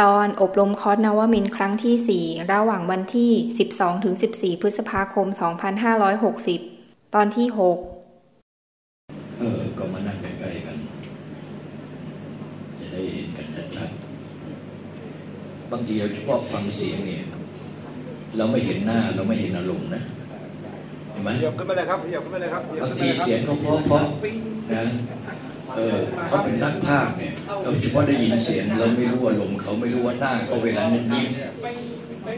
ตอนอบรมคอร์สนวมินครั้งที่ 4 ระหว่างวันที่ 12ถึง14 พฤษภาคม 2560 ตอนที่ 6 เออ ก็มานั่งใกล้ๆกัน จะได้เห็นกันชัดๆ บางทีเราเฉพาะฟังเสียงเนี่ย เราไม่เห็นหน้าเราไม่เห็นอารมณ์นะ เห็นไหมหยบขึ้นมาเลยครับหยบขึ้นมาเลยครับบางทีเสียงเขาเพราะเพราะนะ เออเขาเป็นนักภาคเนี่ยเราเฉพาะได้ยินเสียงเราไม่รู้ว่าลมเขาไม่รู้ว่าหน้าเขาเวลานั้นยิ้ม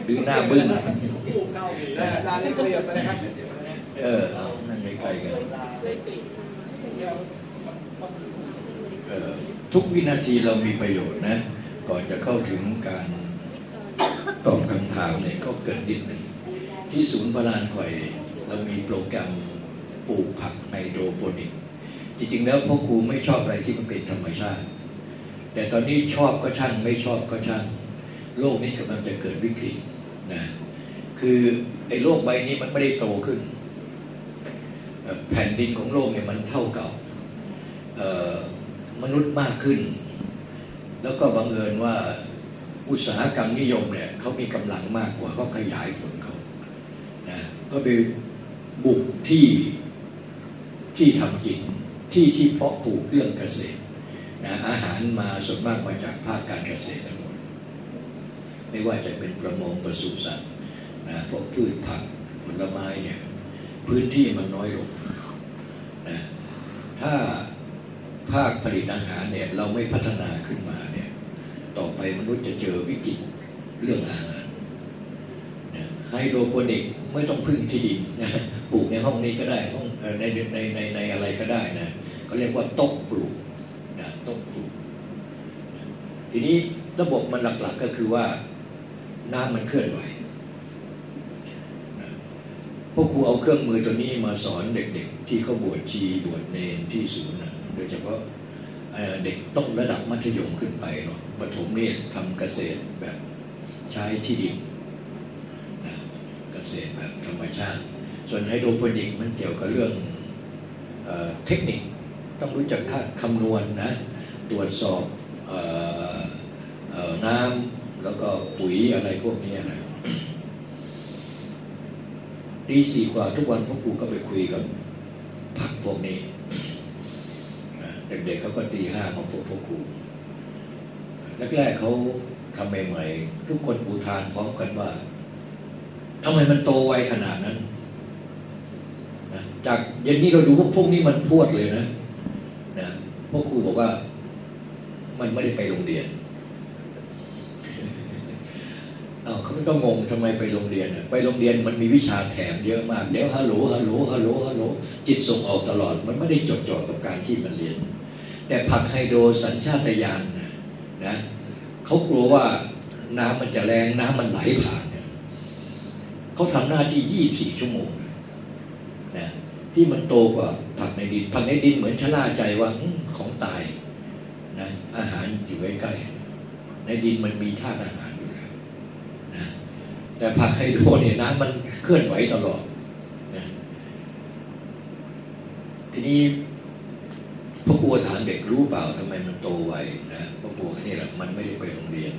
หรือหน้าบึ้งเออเอานั่งใกลๆกันเออทุกวินาทีเรามีประโยชน์นะ ก่อนจะเข้าถึงการตอบคำถามเนี่ยก็เกิดนิดหนึ่ง ที่ศูนย์พลานข่อย เรามีโปรแกรมปลูกผักไฮโดรโปนิก จริงๆแล้วพ่อครูไม่ชอบอะไรที่มันเป็นธรรมชาติ แต่ตอนนี้ชอบก็ช่างไม่ชอบก็ช่าง โลกนี้กำลังจะเกิดวิกฤตนะคือไอ้โลกใบนี้มันไม่ได้โตขึ้น แผ่นดินของโลกเนี่ยมันเท่าเก่ามนุษย์มากขึ้น แล้วก็บังเอิญว่าอุตสาหกรรมนิยมเนี่ยเขามีกำลังมากกว่าเขาขยายผลเขานะก็ไปบุกที่ที่ทำกิน ที่ที่เพาะปลูกเรื่องเกษตรนะอาหารมาส่วนมากมาจากภาคการเกษตรทั้งหมดไม่ว่าจะเป็นประมงปศุสัตว์นะพวกพืชผักผลไม้เนี่ยพื้นที่มันน้อยลงนะถ้าภาคผลิตอาหารเนี่ยเราไม่พัฒนาขึ้นมาเนี่ยต่อไปมนุษย์จะเจอวิกฤตเรื่องอาหารไฮโดรโปนิกไม่ต้องพึ่งที่ดินนะปลูกในห้องนี้ก็ได้ห้องในในในในอะไรก็ได้นะ เขาเรียกว่าต้ปลูกนะต้ปลูก ทีนี้ระบบมันหลักๆก็คือว่าน้ำมันเคลื่อนไหวพวกครูเอาเครื่องมือตัวนี้มาสอนเด็กๆ ที่เขาบวชชีบวชเนนที่ศูนย์โดยเฉพาะเด็กต้องระดับมัธยมขึ้นไปเนาะปฐมเนี่ยทำเกษตรแบบใช้ที่ดินนะเกษตรแบบธรรมชาติ ส่วนไฮโดรโปนิกมันเกี่ยวกับเรื่องเทคนิค ต้องรู้จักคำนวณนนะตรวจสอบน้ำแล้วก็ปุ๋ยอะไรพวกนี้นะตีสี่กว่าทุกวันพ่อครูก็ไปคุยกับผักพวกนี้เด็กๆเขาก็ตีห้ามาพบพ่อครูแรกๆเขาทำใหม่ๆทุกคนบูทานพร้อมกันว่าทำไมมันโตไวขนาดนั้นจากเย็นนี้เราดูว่าพวกนี้มันพวดเลยนะ พวกครูบอกว่า มันไม่ได้ไปโรงเรียนเอาเขาไม่ต้องงงทำไมไปโรงเรียนไปโรงเรียนมันมีวิชาแถมเยอะมากเดี๋ยวฮัลโหลฮัลโหลฮัลโหลฮัลโหลจิตส่งออกตลอด มันไม่ได้จดจ่อกับการที่มันเรียน แต่ผักไฮโดรสัญชาตญาณนะนะเขากลัวว่าน้ำมันจะแรงน้ำมันไหลผ่านเนี่ยเขาทำหน้าที่ยี่บสี่ชั่วโมงนะที่มันโตกว่าผักในดินผักในดินเหมือนชะล่าใจว่า ของตายนะอาหารอยู่ใกล้ๆในดินมันมีธาตุอาหารอยู่แล้วนะแต่ผักไฮโดรเนี่ยน้ำมันเคลื่อนไหวตลอดนะทีนี้พ่อครูถามเด็กรู้เปล่าทำไมมันโตไวนะพ่อครูนี้แหละมันไม่ได้ไปโรงเรียน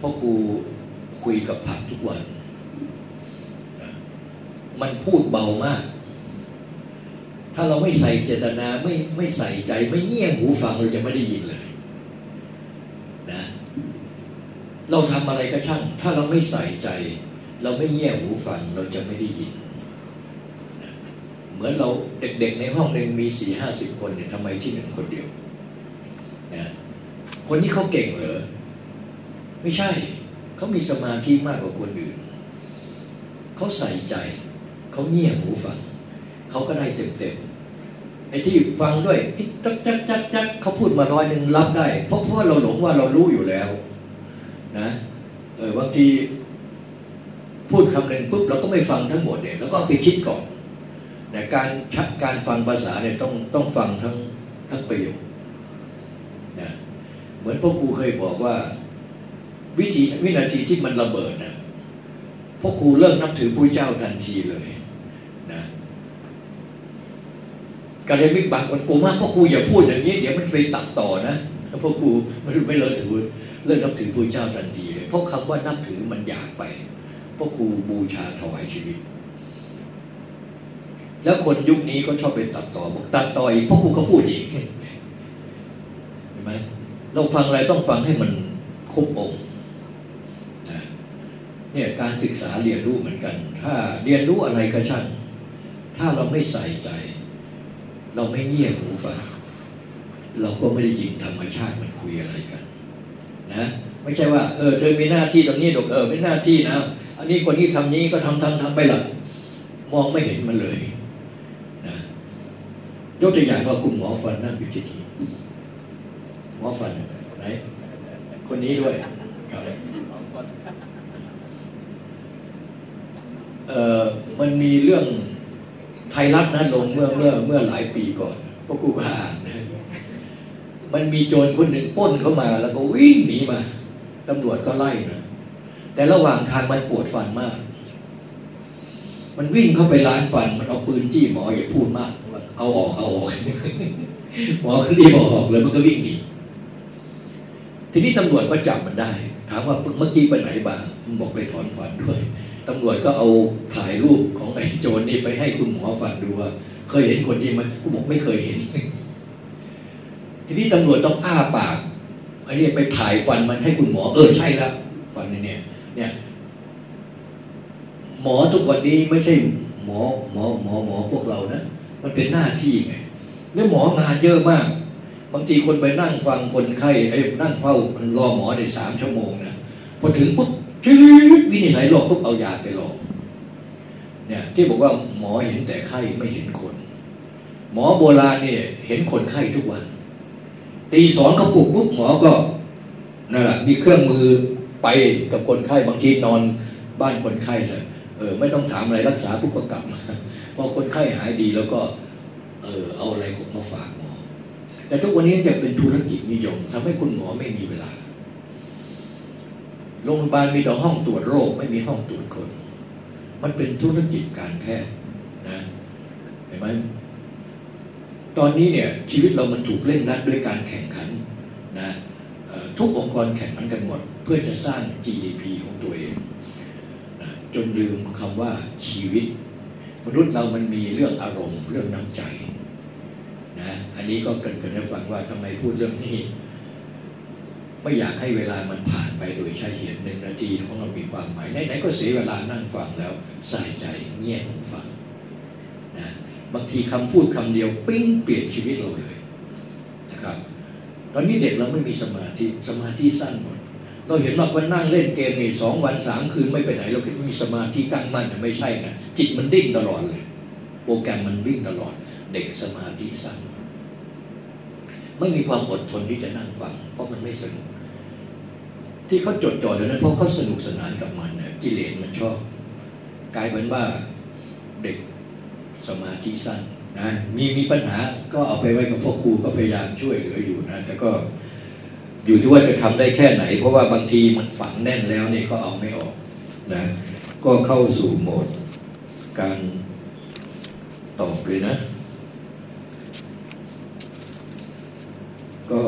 พ่อครูคุยกับผักทุกวัน มันพูดเบามาก ถ้าเราไม่ใส่เจตนาไม่ไม่ใส่ใจไม่เงี่ยหูฟังเราจะไม่ได้ยินเลยนะเราทำอะไรก็ช่าง ถ้าเราไม่ใส่ใจ เราไม่เงี่ยหูฟังเราจะไม่ได้ยินนะเหมือนเราเด็กๆในห้องหนึ่งมีสี่ห้าสิบคนเนี่ยทำไมที่หนึ่งคนเดียวนะคนนี้เขาเก่งเหรอไม่ใช่ เขามีสมาธิมากกว่าคนอื่น เขาใส่ใจ เขาเงี่ยหูฟัง เขาก็ได้เต็มเต็มไอ้ที่ฟังด้วยจักจักจักจักเขาพูดมาร้อยหนึ่งรับได้ เพราะเพราะเราหลงว่าเรารู้อยู่แล้ว นะเออบางทีพูดคำหนึ่งปุ๊บเราก็ไม่ฟังทั้งหมดเนี่ยแล้วก็ไปคิดก่อนแต่การชักการฟังภาษาเนี่ยต้องต้องฟังทั้งทั้งประโยคนะเหมือนพ่อครูเคยบอกว่า วิธีวินาทีที่มันระเบิดนะพ่อครูเริ่มนับถือพระเจ้าทันทีเลย นะ กาเลยมิกบางคนกูมากเพ่อครูอย่าพูดอย่างนี้เดี๋ยวมันไปตัดต่อนะเพ่อครูมันไม่เลอะถือเลิกนับถือพระเจ้าทันทีเลย เพราะคำว่านับถือมันอยากไป เพราะครูบูชาถวายชีวิต แล้วคนยุคนี้ก็ชอบไปตัดต่อบอกตัดต่อยเพราะครูก็พูดอีกเห็นไหมเราฟังอะไรต้องฟังให้มันครบองค์เนี่ยการศึกษาเรียนรู้เหมือนกัน ถ้าเรียนรู้อะไรก็ช่างถ้าเราไม่ใส่ใจ เราไม่เงี่ยหูฟังเราก็ไม่ได้ยินธรรมชาติมันคุยอะไรกัน นะ ไม่ใช่ว่า เออเธอมีหน้าที่ตรงนี้ดอกเออเป็นหน้าที่นะอันนี้คนนี้ทำนี้ก็ทำทำทำไปละมองไม่เห็นมันเลยนะยกตัวอย่างว่าคุณหมอฟันนั่งอยู่ที่นี่หมอฟันไหนคนนี้ด้วยครับเออมันมีเรื่อง ไทยรัฐนะลงเมื่อเมื่อเมื่อหลายปีก่อนพวกกูก็อ่านนะมันมีโจรคนหนึ่งป้นเข้ามา แล้วก็วิ่งหนีมาตำรวจก็ไล่นะแต่ระหว่างทางมันปวดฟันมาก มันวิ่งเข้าไปร้านฟัน มันเอาปืนจี้หมออย่าพูดมาก เอาออกเอาออกหมอรีบอาออกเลยมันก็วิ่งหนีทีนี้ตำรวจก็จับมันได้ ถามว่าเมื่อกี้ไปไหนบ้างมันบอกไปถอนฟันด้วย ตำรวจก็เอาถ่ายรูปของไอ้โจรนี่ไปให้คุณหมอฟังดูว่า เคยเห็นคนจริงไหมกูบอกไม่เคยเห็น ทีนี้ตำรวจต้องอ้าปากไอันนี้ไปถ่ายฟันมันให้คุณหมอ เออใช่แล้วฟันเนี่ย เนี่ย หมอทุกวันนี้ไม่ใช่หมอ หมอหมอหมอพวกเรานะมันเป็นหน้าที่ไงเนี่ยหมองานเยอะมาก บางทีคนไปนั่งฟังคนไข้ไอ้นั่งเฝ้ารอหมอในสามชั่วโมงนะพอถึงปุ๊บ วิตวินิจฉัยโรคปุ๊บเอายาไปหลอกเนี่ยที่บอกว่าหมอเห็นแต่ไข้ไม่เห็นคน หมอโบราณเนี่ยเห็นคนไข้ทุกวัน ตีสองเขาปลุกปุ๊บหมอก็นั่นแหละมีเครื่องมือไปกับคนไข้บางทีนอนบ้านคนไข้เลยเออ ไม่ต้องถามอะไรรักษาปุ๊บก็กลับพอคนไข้หายดีแล้วก็ เออเอาอะไรผมมาฝากหมอ แต่ทุกวันนี้จะเป็นธุรกิจนิยมทำให้คุณหมอไม่มีเวลา โรงพยาบาลมีแต่ห้องตรวจโรคไม่มีห้องตรวจคน มันเป็นธุรกิจการแพทย์นะเห็นไหมตอนนี้เนี่ยชีวิตเรามันถูกเล่นรัดด้วยการแข่งขันนะทุกองค์กรแข่งขันกันหมด เพื่อจะสร้าง GDP ของตัวเองนะจนลืมคำว่าชีวิต มนุษย์เรามันมีเรื่องอารมณ์เรื่องน้ำใจนะอันนี้ก็เกิดกันให้ฟังว่าทำไมพูดเรื่องนี้ ไม่อยากให้เวลามันผ่านไปโดยใช้เหตุหนึ่งนาทีของเรามีความหมายไหนๆก็เสียเวลานั่งฟังแล้วใส่ใจเงียหูฟังนะบางทีคำพูดคำเดียวปิ้งเปลี่ยนชีวิตเราเลยนะครับ ตอนนี้เด็กเราไม่มีสมาธิสมาธิสั้นหมดเราเห็นว่าวันนั่งเล่นเกมนี่สองวันสามคืนไม่ไปไหนเราคิดว่ามีสมาธิตั้งมั่นแต่ไม่ใช่นะจิตมันดิ้นตลอดเลย โปรแกรมมันวิ่งตลอด เด็กสมาธิสั้นไม่มีความอดทนที่จะนั่งฟังเพราะมันไม่สนุก ที่เขาจดจ่ออยู่นั้นเพราะเขาสนุกสนานกับมันนี่ยกิเลสมันชอบ กลายเป็นว่าเด็กสมาธิสั้นนะมีมีปัญหาก็เอาไปไว้กับพ่อครูก็พยายามช่วยเหลืออยู่นะแต่ก็อยู่ที่ว่าจะทำได้แค่ไหน เพราะว่าบางทีมันฝังแน่นแล้วเนี่ยก็เอาไม่ออกนะก็เข้าสู่โหมดการตอบเลยนะ ก็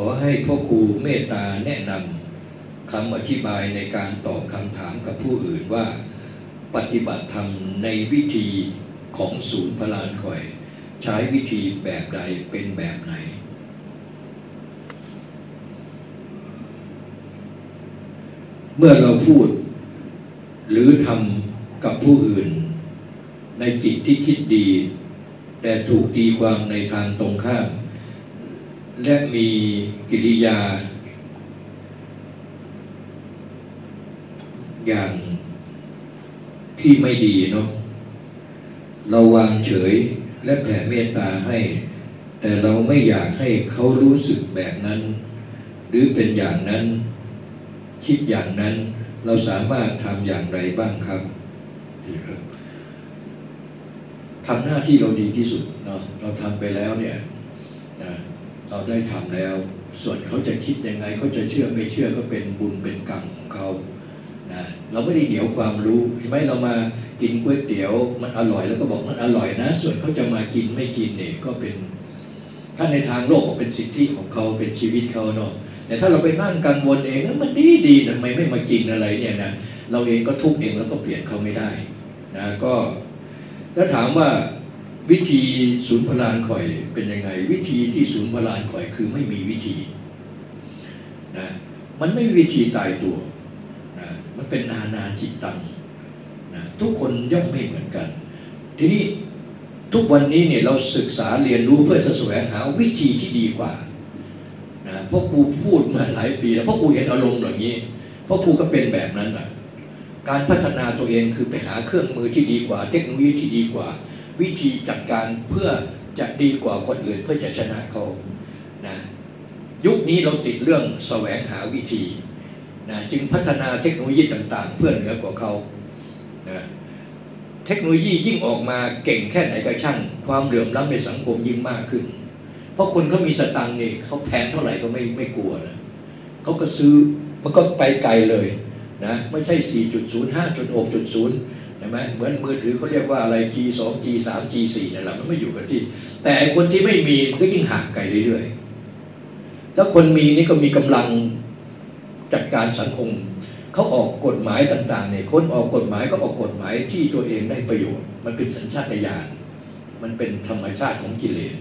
ขอให้พ่อครู เมตตาแนะนำคำอธิบายในการตอบคำถามกับผู้อื่นว่า ปฏิบัติธรรมในวิธีของศูนย์พลานคอย ใช้วิธีแบบใดเป็นแบบไหน เมื่อเราพูด หรือทำกับผู้อื่น ในจิตที่คิดดี แต่ถูกตีความในทางตรงข้ามและมีกิริยา อย่างที่ไม่ดีเนาะเราวางเฉยและแผ่เมตตาให้ แต่เราไม่อยากให้เขารู้สึกแบบนั้น หรือเป็นอย่างนั้น คิดอย่างนั้น เราสามารถทำอย่างไรบ้างครับทำหน้าที่เราดีที่สุดเนาะเราทำไปแล้วเนี่ยนะเราได้ทำแล้ว ส่วนเขาจะคิดยังไงเขาจะเชื่อไม่เชื่อก็เป็นบุญเป็นกรรมของเขา เราไม่ได้เหนียวความรู้ไหมเรามากินก๋วยเตี๋ยว มันอร่อยแล้วก็บอกมันอร่อยนะ ส่วนเขาจะมากินไม่กินเนี่ยก็เป็น ถ้าในทางโลกก็เป็นสิทธิของเขาเป็นชีวิตเขาเนาะแต่ถ้าเราไปนั่งกังวลเองมันดีดีทำไมไม่มากินอะไรเนี่ยนะเราเองก็ทุกเองแล้วก็เปลี่ยนเขาไม่ได้นะก็ถ้าถามว่าวิธีศูนย์พลานคอยเป็นยังไง วิธีที่ศูนย์พลานคอยคือไม่มีวิธีนะมันไม่มีวิธีตายตัว มันเป็นนานาจิตตังนะทุกคนย่อมไม่เหมือนกัน ทีนี้ทุกวันนี้เนี่ยเราศึกษาเรียนรู้เพื่อจะแสวงหาวิธีที่ดีกว่านะเพราะครูพูดมาหลายปีแล้วเพราะครูเห็นอารมณ์อย่างนี้ เพราะครูก็เป็นแบบนั้นนะการพัฒนาตัวเองคือไปหาเครื่องมือที่ดีกว่า เทคโนโลยีที่ดีกว่า วิธีจัดการเพื่อจะดีกว่าคนอื่นเพื่อจะชนะเขานะยุคนี้เราติดเรื่องแสวงหาวิธี นะจึงพัฒนาเทคโนโลยีต่าง ๆ เพื่อเหนือกว่าเขานะเทคโนโลยียิ่งออกมาเก่งแค่ไหนก็ช่าง ความเหลื่อมล้ำในสังคมยิ่งมากขึ้น เพราะคนเขามีสตังค์นี่เขาแพงเท่าไหร่ก็ไม่ไม่กลัวนะเขาก็ซื้อมันก็ไปไกลเลยนะไม่ใช่ 4.0 5.6.0ใช่ไหมเหมือนมือถือเขาเรียกว่าอะไร G2 G3 G4 นั่นแหละมันไม่อยู่กับที่ แต่คนที่ไม่มีมันก็ยิ่งห่างไกลเรื่อยๆแล้วคนมีนี่ก็มีกำลัง จัดการสังคมเขาออกกฎหมายต่างๆเนี่ยคนออกกฎหมายก็ออกกฎหมายที่ตัวเองได้ประโยชน์ มันเป็นสัญชาตญาณมันเป็นธรรมชาติของกิเลส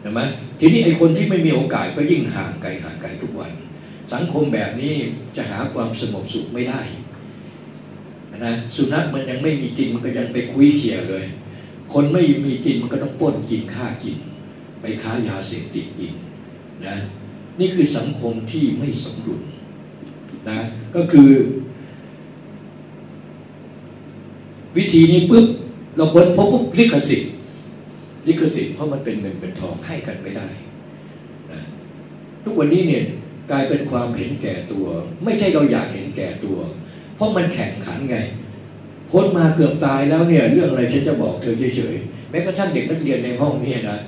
ใช่ไหมทีนี้ไอ้คนที่ไม่มีโอกาสก็ยิ่งห่างไกลห่างไกลทุกวัน สังคมแบบนี้จะหาความสงบสุขไม่ได้นะสุนัขมันยังไม่มีกินมันก็ยังไปคุยเขี่ยเลย คนไม่มีกินมันก็ต้องป้นกินฆ่ากิน ไปค้ายาเสพติดกินนะนี่คือสังคมที่ไม่สมดุล นะก็คือ วิธีนี้ปุ๊บเราค้นพบปุ๊บลิขสิทธิ์ลิขสิทธิ์เพราะมันเป็นเงินเป็นทองให้กันไม่ได้นะทุกวันนี้เนี่ยกลายเป็นความเห็นแก่ตัว ไม่ใช่เราอยากเห็นแก่ตัว เพราะมันแข่งขันไงคนมาเกือบตายแล้วเนี่ย เรื่องอะไรฉันจะบอกเธอเฉยๆแม้กระทั่งเด็กนักเรียนในห้องนี่นะ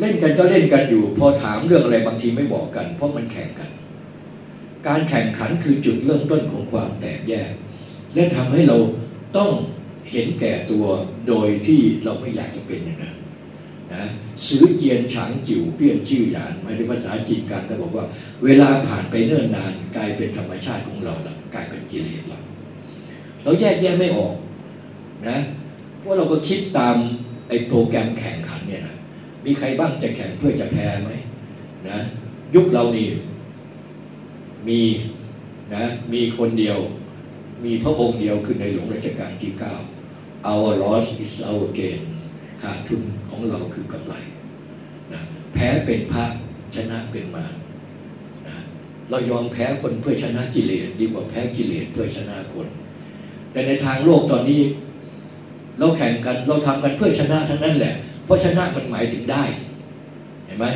เล่นกันก็เล่นกันอยู่ พอถามเรื่องอะไรบางทีไม่บอกกัน เพราะมันแข่งกัน การแข่งขันคือจุดเริ่มต้นของความแตกแยก และทำให้เราต้องเห็นแก่ตัวโดยที่เราไม่อยากจะเป็นอย่างนั้นนะซื้อเจียนฉางจิ๋วเปี้ยนชื่อหยานหมายถึงภาษาจีนกันเขาบอกว่า เวลาผ่านไปเนิ่นนานกลายเป็นธรรมชาติของเราละกลายเป็นกิเลสเราเราแยกแยะไม่ออกนะเพราะเราก็คิดตามไอ้โปรแกรมแข่งขันเนี่ยนะมีใครบ้างจะแข่งเพื่อจะแพ้ไหมนะยุคเรานี่ มีนะมีคนเดียว มีพระองค์เดียวคือในหลวงรัชกาลที่เก้า our loss is our gain ขาดทุนของเราคือกำไรนะแพ้เป็นพระชนะเป็นมารนะเรายอมแพ้คนเพื่อชนะกิเลสดีกว่าแพ้กิเลสเพื่อชนะคน แต่ในทางโลกตอนนี้ เราแข่งกันเราทำกันเพื่อชนะทั้งนั้นแหละ เพราะชนะมันหมายถึงได้ เห็นไหม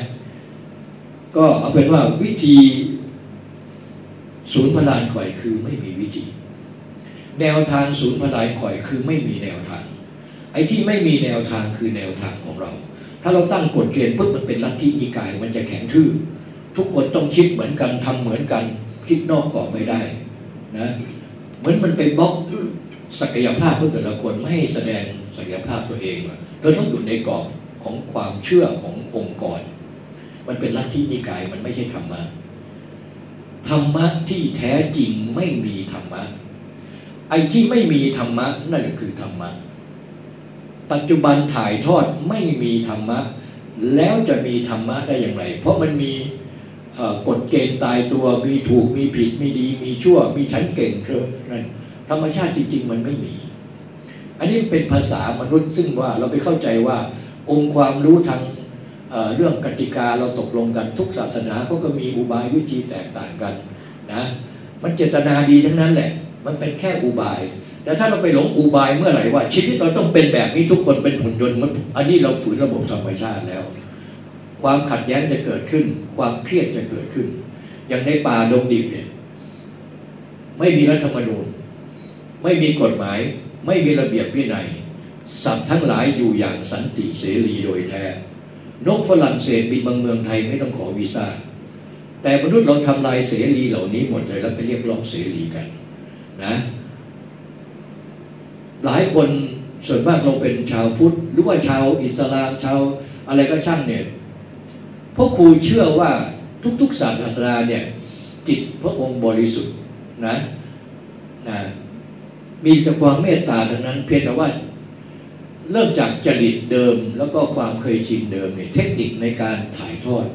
ก็เอาเป็นว่าวิธี ศูนย์พลานข่อยคือไม่มีวิธี แนวทางศูนย์พลานข่อยคือไม่มีแนวทาง ไอ้ที่ไม่มีแนวทางคือแนวทางของเรา ถ้าเราตั้งกฎเกณฑ์ปุ๊บมันเป็นลัทธินิกายมันจะแข็งทื่อทุกคนต้องคิดเหมือนกันทำเหมือนกัน คิดนอกกรอบไม่ได้นะเหมือนมันไปบล็อกศักยภาพของแต่ละคนไม่ให้แสดงศักยภาพตัวเองเราต้องอยู่ในกรอบของความเชื่อขององค์กร มันเป็นลัทธินิกายมันไม่ใช่ธรรมะ ธรรมะที่แท้จริงไม่มีธรรมะ ไอ้ที่ไม่มีธรรมะนั่นคือธรรมะ ปัจจุบันถ่ายทอดไม่มีธรรมะ แล้วจะมีธรรมะได้อย่างไร เพราะมันมีกฎเกณฑ์ตายตัวมีถูกมีผิดมีดีมีชั่ว มีฉันเก่งเธอนั่นธรรมชาติจริง ๆ มันไม่มี อันนี้เป็นภาษามนุษย์ซึ่งว่าเราไปเข้าใจว่า องค์ความรู้ทาง เรื่องกติกาเราตกลงกันทุกศาสนาเขาก็มีอุบายวิธีแตกต่างกันนะมันเจตนาดีทั้งนั้นแหละ มันเป็นแค่อุบาย แต่ถ้าเราไปหลงอุบายเมื่อไหร่ว่า ชีวิตเราต้องเป็นแบบนี้ทุกคนเป็นหุ่นยนต์มันอันนี้เราฝืนระบบธรรมชาติแล้ว ความขัดแย้งจะเกิดขึ้น ความเครียดจะเกิดขึ้น อย่างในป่าดงดิบเนี่ยไม่มีรัฐธรรมนูญ ไม่มีกฎหมาย ไม่มีระเบียบวินัยสัตว์ทั้งหลายอยู่อย่างสันติเสรีโดยแท้ นกฝรั่งเศสบินบางเมืองไทยไม่ต้องขอวีซ่า แต่มนุษย์เราทำลายเสรีเหล่านี้หมดเลยแล้วไปเรียกร้องเสรีกันนะหลายคนส่วนมากเราเป็นชาวพุทธ หรือว่าชาวอิสลามชาวอะไรก็ช่างเนี่ยพราะครูเชื่อว่าทุกๆศาสนาเนี่ย จิตพระองค์บริสุทธิ์นะนะมีแต่ความเมตตาทั้งนั้น เพียงแต่ว่า เริ่มจากจริตเดิมแล้วก็ความเคยชินเดิมเนี่ยเทคนิคในการถ่ายทอด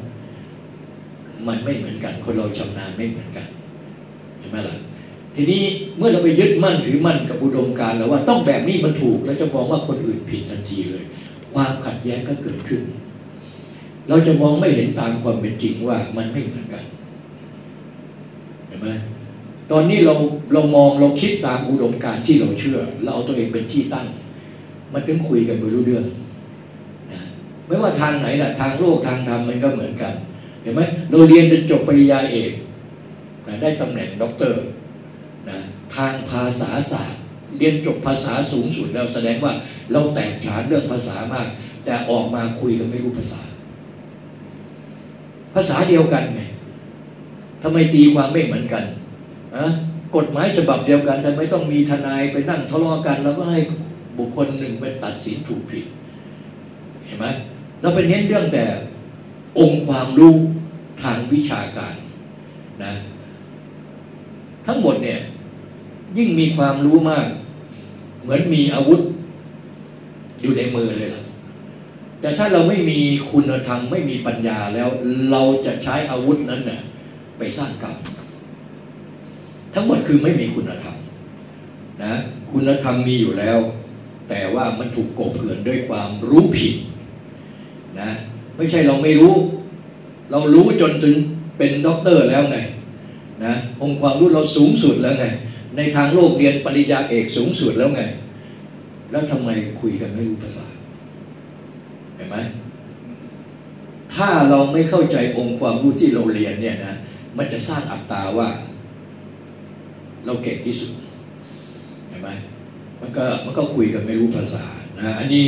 มันไม่เหมือนกัน คนเราชำนาญไม่เหมือนกันเห็นไหมล่ะทีนี้เมื่อเราไปยึดมั่นถือมั่นกับอุดมการแล้วว่าต้องแบบนี้มันถูก แล้วจะมองว่าคนอื่นผิดทันทีเลย ความขัดแย้งก็เกิดขึ้น เราจะมองไม่เห็นตามความเป็นจริงว่ามันไม่เหมือนกันเห็นไหมตอนนี้เราเรามองเราคิดตามอุดมการที่เราเชื่อ เราเอาตัวเองเป็นที่ตั้ง มันถึงคุยกันไม่รู้เรื่องนะไม่ว่าทางไหนแหละทางโลกทางธรรมมันก็เหมือนกัน เห็นไหมเราเรียนจนจบปริญญาเอกนะได้ตำแหน่งด็อกเตอร์นะทางภาษาศาสตร์ เรียนจบภาษาสูงสุดแล้วแสดงว่าเราแตกฉานเรื่องภาษามาก แต่ออกมาคุยกันไม่รู้ภาษา ภาษาเดียวกันไงทำไมตีความไม่เหมือนกันอะกฎหมายฉบับเดียวกันแต่ไม่ต้องมีทนายไปนั่งทะเลาะกัน แล้วก็ให้ บุคคลหนึ่งไปตัดสินถูกผิด เห็นไหมเราไปเน้นเรื่องแต่องค์ความรู้ทางวิชาการนะทั้งหมดเนี่ยยิ่งมีความรู้มาก เหมือนมีอาวุธอยู่ในมือเลยล่ะแต่ถ้าเราไม่มีคุณธรรมไม่มีปัญญาแล้ว เราจะใช้อาวุธนั้นเน่ยไปสร้างกรรมทั้งหมดคือไม่มีคุณธรรมนะคุณธรรมมีอยู่แล้ว แต่ว่ามันถูกกบเกลื่อนด้วยความรู้ผิดนะไม่ใช่เราไม่รู้ เรารู้จนถึงเป็นด็อกเตอร์แล้วไงนะองค์ความรู้เราสูงสุดแล้วไง ในทางโลกเรียนปริญญาเอกสูงสุดแล้วไง แล้วทำไมคุยกันไม่รู้ภาษาเห็นไหมถ้าเราไม่เข้าใจองค์ความรู้ที่เราเรียนเนี่ยนะมันจะสร้างอัตตาว่า เราเก่งที่สุดเห็นไหม มันก็มันก็คุยกันไม่รู้ภาษานะอันนี้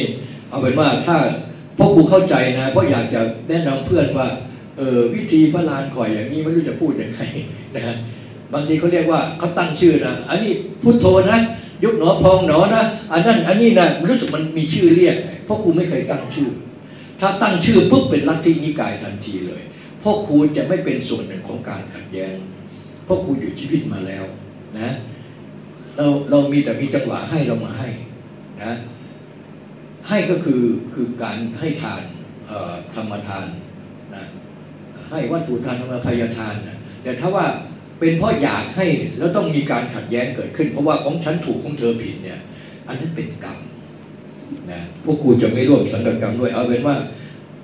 เอาเป็นว่าถ้าพ่อครูเข้าใจนะ เพราะอยากจะแนะนำเพื่อนว่าเออวิธีพระลานคอยอย่างนี้ไม่รู้จะพูดยังไงนะบางทีเขาเรียกว่าเขาตั้งชื่อนะอันนี้พุทโธนะยุบหนอพองหนอนะอันนั้นอันนี้นะรู้สึกมันมีชื่อเรียก เพราะครูไม่เคยตั้งชื่อ ถ้าตั้งชื่อปุ๊บเป็นลัทธินิกายทันทีเลยเพราะครูจะไม่เป็นส่วนหนึ่งของการขัดแย้งเพราะครูอยู่ชีวิตมาแล้วนะ เราเรามีแต่มีจังหวะให้เรามาให้นะให้ก็คือคือการให้ทานธรรมทานนะให้วัตถุทานธรรมพยาทานนะแต่ถ้าว่าเป็นเพราะอยากให้แล้วต้องมีการขัดแย้งเกิดขึ้น เพราะว่าของฉันถูกของเธอผิดเนี่ย อันนั้นเป็นกรรมนะพวกกูจะไม่ร่วมสังกัดกรรมด้วยเอาเป็นว่า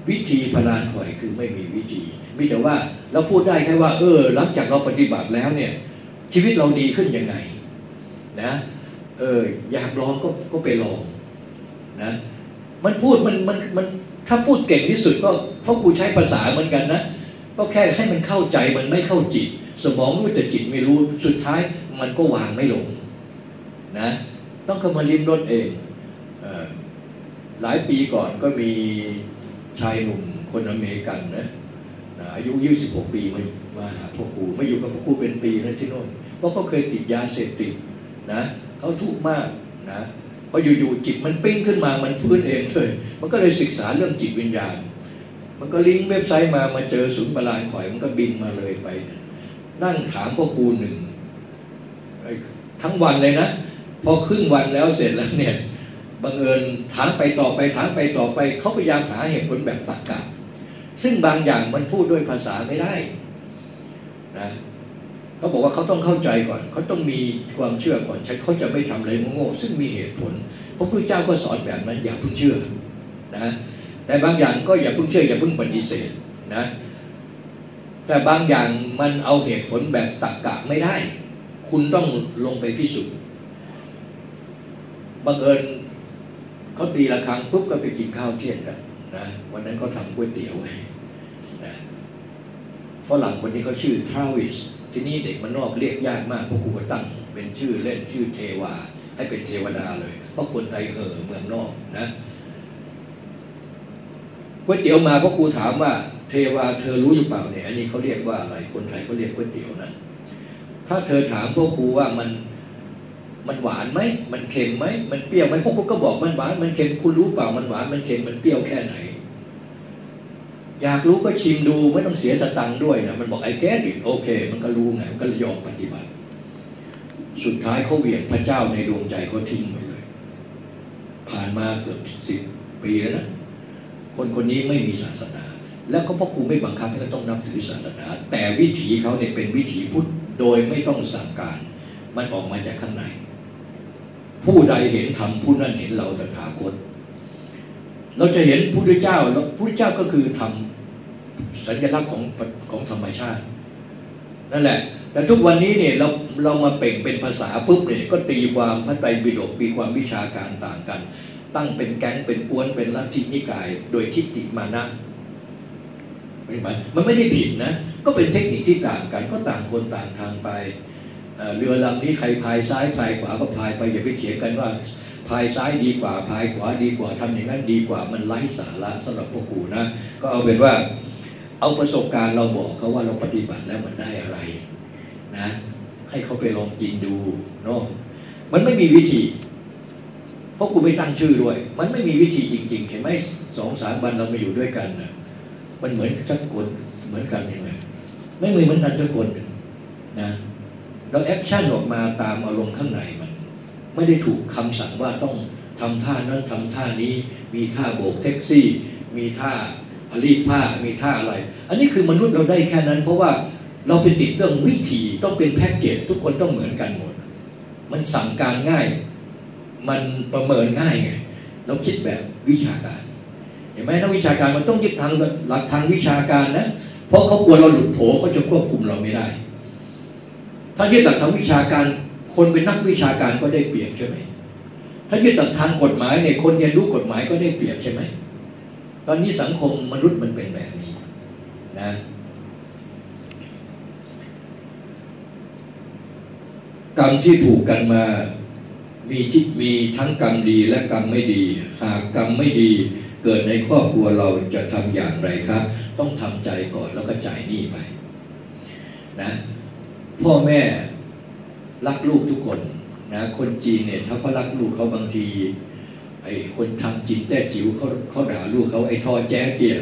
วิธีพลานข่อยคือไม่มีวิธีมิแต่ว่าเราพูดได้แค่ว่า เออหลังจากเราปฏิบัติแล้วเนี่ย ชีวิตเราดีขึ้นยังไง นะเอออยากลองก็ก็ไปลองนะมันพูดมันมันมันถ้าพูดเก่งที่สุดก็เพราะกูใช้ภาษาเหมือนกันนะก็แค่ให้มันเข้าใจมันไม่เข้าจิต สมองรู้แต่จิตไม่รู้สุดท้ายมันก็วางไม่ลงนะต้องเข้ามาลิ้มรสเองเอหลายปีก่อนก็มีชายหนุ่มคนอเมริกันนะอายุยี่สิบหกปีมามาหาพ่อครูมาอยู่กับพ่อครูเป็นปีนะที่โน่นเพราะเขาเคยติดยาเสพติด นะเขาทุกข์มากนะพออยู่ๆจิตมันปิ้งขึ้นมามันฟื้นเองเลย มันก็เลยศึกษาเรื่องจิตวิญญาณ มันก็ลิงก์เว็บไซต์มามาเจอศูนย์ประลานข่อยมันก็บินมาเลยไป นั่งถามพ่อครูหนึ่งทั้งวันเลยนะพอครึ่งวันแล้วเสร็จแล้วเนี่ยบังเอิญถามไปต่อไปถามไปต่อไปเขาพยายามหาเหตุผลแบบตรรกะซึ่งบางอย่างมันพูดด้วยภาษาไม่ได้นะ เขาบอกว่าเขาต้องเข้าใจก่อน เขาต้องมีความเชื่อก่อนใช้เขาจะไม่ทำอะไรโง่ๆซึ่งมีเหตุผลพระพุทธเจ้าก็สอนแบบนั้นอย่าเพิ่งเชื่อนะแต่บางอย่างก็อย่าเพิ่งเชื่ออย่าเพิ่งปฏิเสธนะ แต่บางอย่างมันเอาเหตุผลแบบตรรกะไม่ได้ คุณต้องลงไปพิสูจน์บังเอิญเขาตีระฆังปุ๊บก็ไปกินข้าวเที่ยงกันนะวันนั้นเขาทำก๋วยเตี๋ยวไงนะฝรั่งคนนี้เขาชื่อทราวิส ที่นี่เด็กมันนอกเรียกยากมากเพราะครูก็ตั้งเป็นชื่อเล่นชื่อเทวา ให้เป็นเทวดาเลย เพราะคนไทยเห่อเมืองนอกนะก๋วยเตี๋ยวมาเพราะครูถามว่า เทวาเธอรู้หรือเปล่าเนี่ยอันนี้เขาเรียกว่าอะไรคนไทยเขาเรียกก๋วยเตี๋ยวนะถ้าเธอถามพวกครูว่ามันมันหวานไหม มันเค็มไหม มันเปรี้ยวไหมพวกคุณก็บอกมันหวาน มันเค็ม คุณรู้เปล่า มันหวาน มันเค็ม มันเปรี้ยวแค่ไหน อยากรู้ก็ชิมดูไม่ต้องเสียสตังค์ด้วยนะมันบอกไอ้แก๊สอีกโอเค มันก็รู้ไงมันก็ยอมปฏิบัติ สุดท้ายเขาเหวี่ยงพระเจ้าในดวงใจเขาทิ้งไปเลย ผ่านมาเกือบสิบปีแล้วนะคนคนนี้ไม่มีศาสนา แล้วก็พ่อครูไม่บังคับให้เขาต้องนับถือศาสนา แต่วิถีเขาเนี่ยเป็นวิถีพุทธโดยไม่ต้องสั่งการ มันออกมาจากข้างใน ผู้ใดเห็นธรรมผู้นั้นเห็นเราตถาคต เราจะเห็นพระพุทธเจ้าแล้วพระพุทธเจ้าก็คือธรรมสัญลักษณ์ของของธรรมชาติ นั่นแหละ แต่ทุกวันนี้เนี่ยเราเรามาเป่งเป็นภาษาปุ๊บเนี่ยก็ตีความพระไตรปิฎกมีความวิชาการต่างกัน ตั้งเป็นแก๊งเป็นกวนเป็นลัทธินิกาย โดยทิฏฐิมานะเห็นไหมมันไม่ได้ผิดนะ ก็เป็นเทคนิคที่ต่างกัน ก็ต่างคนต่างทางไปเรือลำนี้ใครพายซ้ายพายขวาก็พายไปอย่าไปเถียงกันว่า พายซ้ายดีกว่าพายขวาดีกว่าทำอย่างนั้นดีกว่ามันไร้สาระสำหรับพวกกูนะ ก็เอาเป็นว่าเอาประสบการณ์เราบอกเขาว่าเราปฏิบัติแล้วมันได้อะไรนะ ให้เขาไปลองกินดูเนาะมันไม่มีวิธี เพราะกูไม่ตั้งชื่อด้วย มันไม่มีวิธีจริง ๆ เห็นไหมสองสามวันเรามาอยู่ด้วยกันนะมันเหมือนสักคนเหมือนกันยังไงไม่เหมือนกันสักคนนะเรา action ออกมาตามอารมณ์ข้างใน ไม่ได้ถูกคำสั่งว่าต้องทำท่านั้นทำท่านี้ มีท่าโบกแท็กซี่ มีท่ารีดผ้ามีท่าอะไร อันนี้คือมนุษย์เราได้แค่นั้น เพราะว่าเราไปติดเรื่องวิธีต้องเป็นแพ็กเกจทุกคนต้องเหมือนกันหมด มันสั่งการง่าย มันประเมินง่ายไงเราคิดแบบวิชาการเห็นไหมนักวิชาการมันต้องยึดทางหลักทางวิชาการนะเพราะเขากลัวเราหลุดโผเขาจะควบคุมเราไม่ได้ ถ้ายึดหลักทางวิชาการ คนเป็นนักวิชาการก็ได้เปรียบใช่ไหมถ้ายึดตัดทางกฎหมายเนี่ยคนเรียนรู้กฎหมายก็ได้เปรียบใช่ไหมตอนนี้สังคมมนุษย์มันเป็นแบบนี้นะกรรมที่ผูกกันมา มีที่มีทั้งกรรมดีและกรรมไม่ดี หากกรรมไม่ดีเกิดในครอบครัวเราจะทำอย่างไรครับ ต้องทำใจก่อนแล้วก็จ่ายหนี้ไป นะ พ่อแม่ รักลูกทุกคนนะคนจีนเนี่ยถ้าเขารักลูกเขาบางทีไอ้คนทำจีนแต่จิ๋วเขาเขาด่าลูกเขาไอ้ทอแจ๊เกีย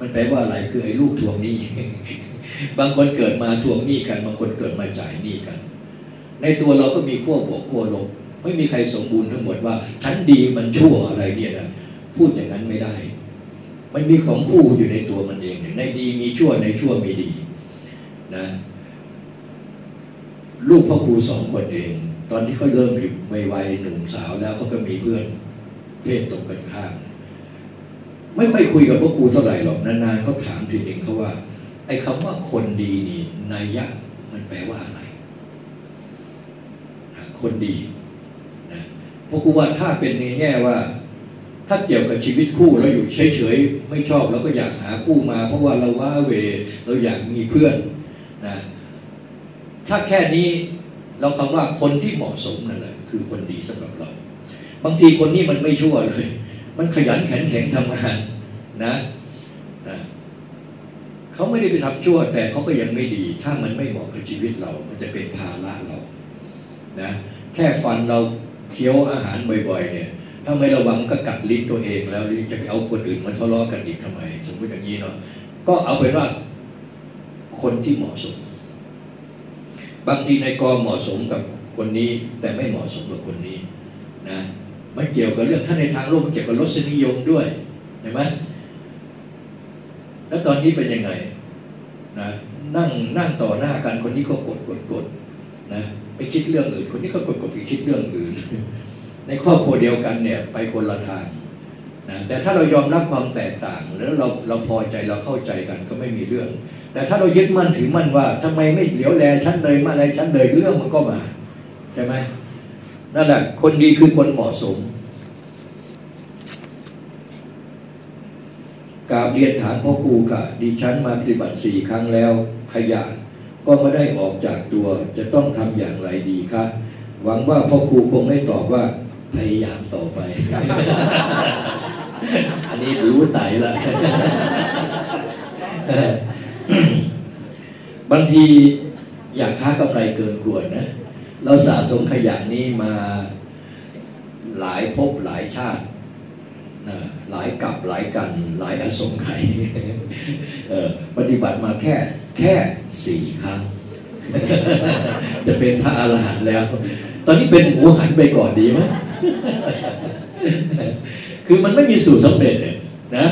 มันแปลว่าอะไรคือไอ้ลูกทวงหนี้ บางคนเกิดมาทวงหนี้กัน บางคนเกิดมาจ่ายหนี้กัน ในตัวเราก็มีขั้วบวกขั้วลบไม่มีใครสมบูรณ์ทั้งหมดว่าฉันดีมันชั่วอะไรเนี่ยนะพูดอย่างนั้นไม่ได้ มันมีของคู่อยู่ในตัวมันเองในดีมีชั่วในชั่วมีดี นะ ลูกพ่อครูสองคนเอง ตอนที่เขาเริ่มอยู่ไม่วัยหนุ่มสาวแล้วเขาก็มีเพื่อนเพศตรงกันข้ามไม่ค่อยคุยกับพ่อครูเท่าไหร่หรอกนานๆเขาถามทีเองเขาว่า ไอ้คำว่าคนดีนี่นายยะมันแปลว่าอะไรคนดีนะพ่อครูว่าถ้าเป็นในแง่ว่า ถ้าเกี่ยวกับชีวิตคู่เราอยู่เฉยๆไม่ชอบเราก็อยากหาคู่มา เพราะว่าเราว่าเว เราอยากมีเพื่อน ถ้าแค่นี้เราคำว่าคนที่เหมาะสมนั่นแหละคือคนดีสำหรับเรา บางทีคนนี้มันไม่ชั่วเลย มันขยันแข็งแข็งทำงานนะนะเขาไม่ได้ไปทำชั่ว แต่เขาก็ยังไม่ดี ถ้ามันไม่เหมาะกับชีวิตเรา มันจะเป็นภาระเรานะแค่ฟันเราเคี้ยวอาหารบ่อยๆ เนี่ย ถ้าไม่ระวังก็กัดลิ้นตัวเองแล้วจะไปเอาคนอื่นมาทะเลาะกันอีกทำไม สมมติอย่างนี้เนาะก็เอาเป็นว่าคนที่เหมาะสม บางทีในกองเหมาะสมกับคนนี้ แต่ไม่เหมาะสมกับคนนี้นะมันเกี่ยวกับเรื่องถ้าในทางโลกมันเกี่ยวกับรสนิยมด้วยเห็นไหมแล้วตอนนี้เป็นยังไงนะนั่งนั่งต่อหน้ากันคนนี้ก็กดกดกดนะไปคิดเรื่องอื่น คนนี้ก็กดกดไปคิดเรื่องอื่น ในครอบครัวเดียวกันเนี่ย ไปคนละทางนะแต่ถ้าเรายอมรับความแตกต่าง แล้วเราเราพอใจเราเข้าใจกันก็ไม่มีเรื่อง แต่ถ้าเรายึดมั่นถือมั่นว่าทำไมไม่เหลียวแลชั้นเลยมาอะไรชั้นเลยเรื่องมันก็มาใช่ไหมนั่นแหละคนดีคือคนเหมาะสมกราบเรียนถามพ่อครูกะดิฉันมาปฏิบัติสี่ครั้งแล้ว ขยะก็ไม่ได้ออกจากตัวจะต้องทำอย่างไรดีคะหวังว่าพ่อครูคงไม่ตอบว่าพยายามต่อไป อันนี้รู้ไตละ บางทีอยากค้ากำไรเกินควรนะ เราสะสมขยะนี้มาหลายภพหลายชาตินะหลายกับหลายกัน หลายอสงไขยปฏิบัติมาแค่แค่สี่ครั้ง จะเป็นพระอรหันต์แล้ว ตอนนี้เป็นหมูหันไปก่อนดีไหมคือมันไม่มีสูตรสำเร็จเนี่ยนะ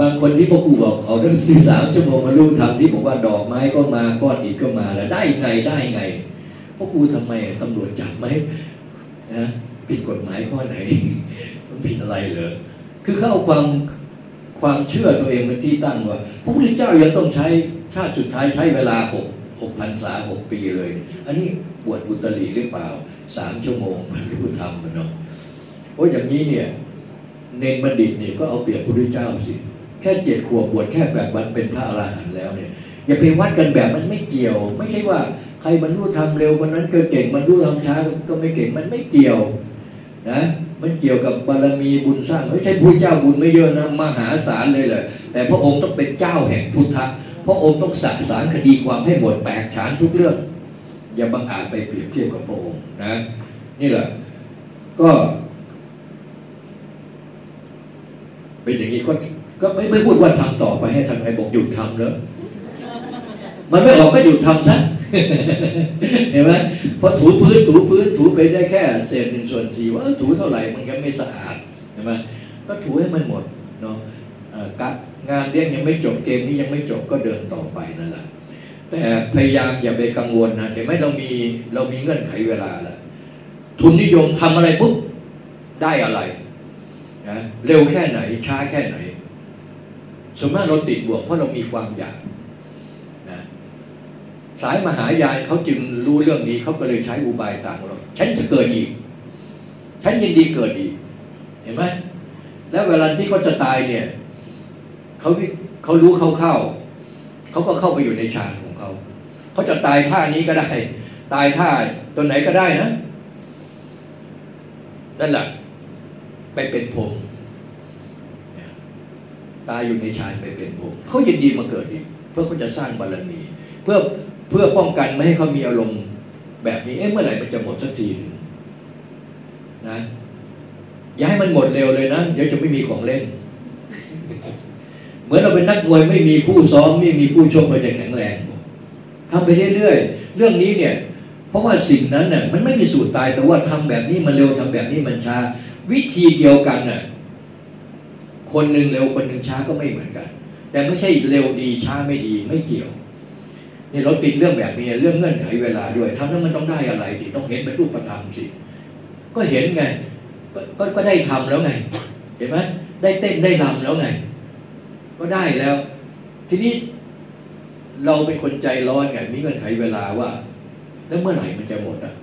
บางคนที่พ่อครูบอกเอาทั้งสี่สามชั่วโมงมารู้ทำที่บอกว่าดอกไม้ก็มาก้อนอิฐก็มาแล้วได้ไงได้ไงพ่อครูทำไมตำรวจจับไหมนะผิดกฎหมายข้อไหน มันผิดอะไรเหรอคือเขาเอาความความเชื่อตัวเองเป็นที่ตั้งว่าพระพุทธเจ้ายังต้องใช้ชาติสุดท้ายใช้เวลาหกหกพันษาหกปีเลย อันนี้ปวดอุตรีหรือเปล่าสามชั่วโมงมันรู้ทำมันเนาะโอ้อย่างนี้เนี่ย เนนบัณฑิตเนี่ยก็เอาเปรียบพระพุทธเจ้าสิ แค่เจ็ดขวบบวชแค่แบบวันเป็นพระอรหันต์แล้วเนี่ย อย่าไปวัดกันแบบมันไม่เกี่ยว ไม่ใช่ว่าใครบรรลุธรรมเร็วคนนั้นก็เก่งบรรลุธรรมช้าก็ไม่เก่งมันไม่เกี่ยวนะมันเกี่ยวกับบารมีบุญสร้างไม่ใช่พระเจ้าบุญไม่เยอะนะมหาศาลเลยแหละแต่พระองค์ต้องเป็นเจ้าแห่งพุทธะพระองค์ต้องสะสารคดีความให้หมดแตกฉานทุกเรื่อง อย่าบังอาจไปเปรียบเทียบกับพระองค์นะนี่แหละก็ เป็นอย่างนี้ก็ก็ไม่ไม่พูดว่าทำต่อไปให้ทำไงบอกหยุดทำแล้วมันไม่ออกก็หยุดทำซะเห็นไหมพอถูพื้นถูพื้นถูไปได้แค่เศษหนึ่งส่วนสี่ว่าถูเท่าไหร่มันยังไม่สะอาดเห็นไหมก็ถูให้มันหมดเนาะงานเลี้ยงยังไม่จบเกมนี้ยังไม่จบก็เดินต่อไปนั่นแหละแต่พยายามอย่าไปกังวลนะเห็นไหมเรามีเรามีเงื่อนไขเวลาล้วทุนนิยมทำอะไรปุ๊บได้อะไร นะเร็วแค่ไหน ช้าแค่ไหนสมมติเราติดบ่วงเพราะเรามีความอยากนะสายมหายานเขาจึงรู้เรื่องนี้เขาก็เลยใช้อุบายต่างเราฉันจะเกิดอีก ฉันยินดีเกิดอีก เห็นไหมแล้วเวลาที่เขาจะตายเนี่ยเขาเขารู้เข้าเข้าเขาก็เข้าไปอยู่ในฌานของเขาเขาจะตายท่านี้ก็ได้ ตายท่าตัวไหนก็ได้นะนั่นแหละ ไปเป็นพรมตายอยู่ในฌานไปเป็นพรมเขายินดีมาเกิดอีกเพื่อเขาจะสร้างบารมี เพื่อเพื่อป้องกันไม่ให้เขามีอารมณ์แบบนี้เอ๊ะเมื่อไหร่มันจะหมดสักทีนึงนะอย่าให้มันหมดเร็วเลยนะเดี๋ยวจะไม่มีของเล่น เหมือนเราเป็นนักมวยไม่มีคู่ซ้อมไม่มีคู่ชกเราจะแข็งแรงทำไปเรื่อยๆเรื่องนี้เนี่ย เพราะว่าสิ่งนั้นเนี่ยมันไม่มีสูตรตายแต่ว่าทำแบบนี้มันเร็วทำแบบนี้มันช้า วิธีเดียวกันน่ะคนหนึ่งเร็วคนหนึ่งช้าก็ไม่เหมือนกัน แต่ไม่ใช่เร็วดีช้าไม่ดีไม่เกี่ยวนี่เราติดเรื่องแบบนี้เรื่องเงื่อนไขเวลาด้วยทำแล้วมันต้องได้อะไรสิต้องเห็นเป็นรูปธรรมสิก็เห็นไงก็ก็ได้ทำแล้วไง เห็นไหมได้เต้นได้รำแล้วไง ก็ได้แล้ว ทีนี้เราเป็นคนใจร้อนไงมีเงื่อนไขเวลาว่า แล้วเมื่อไหร่มันจะหมดอะ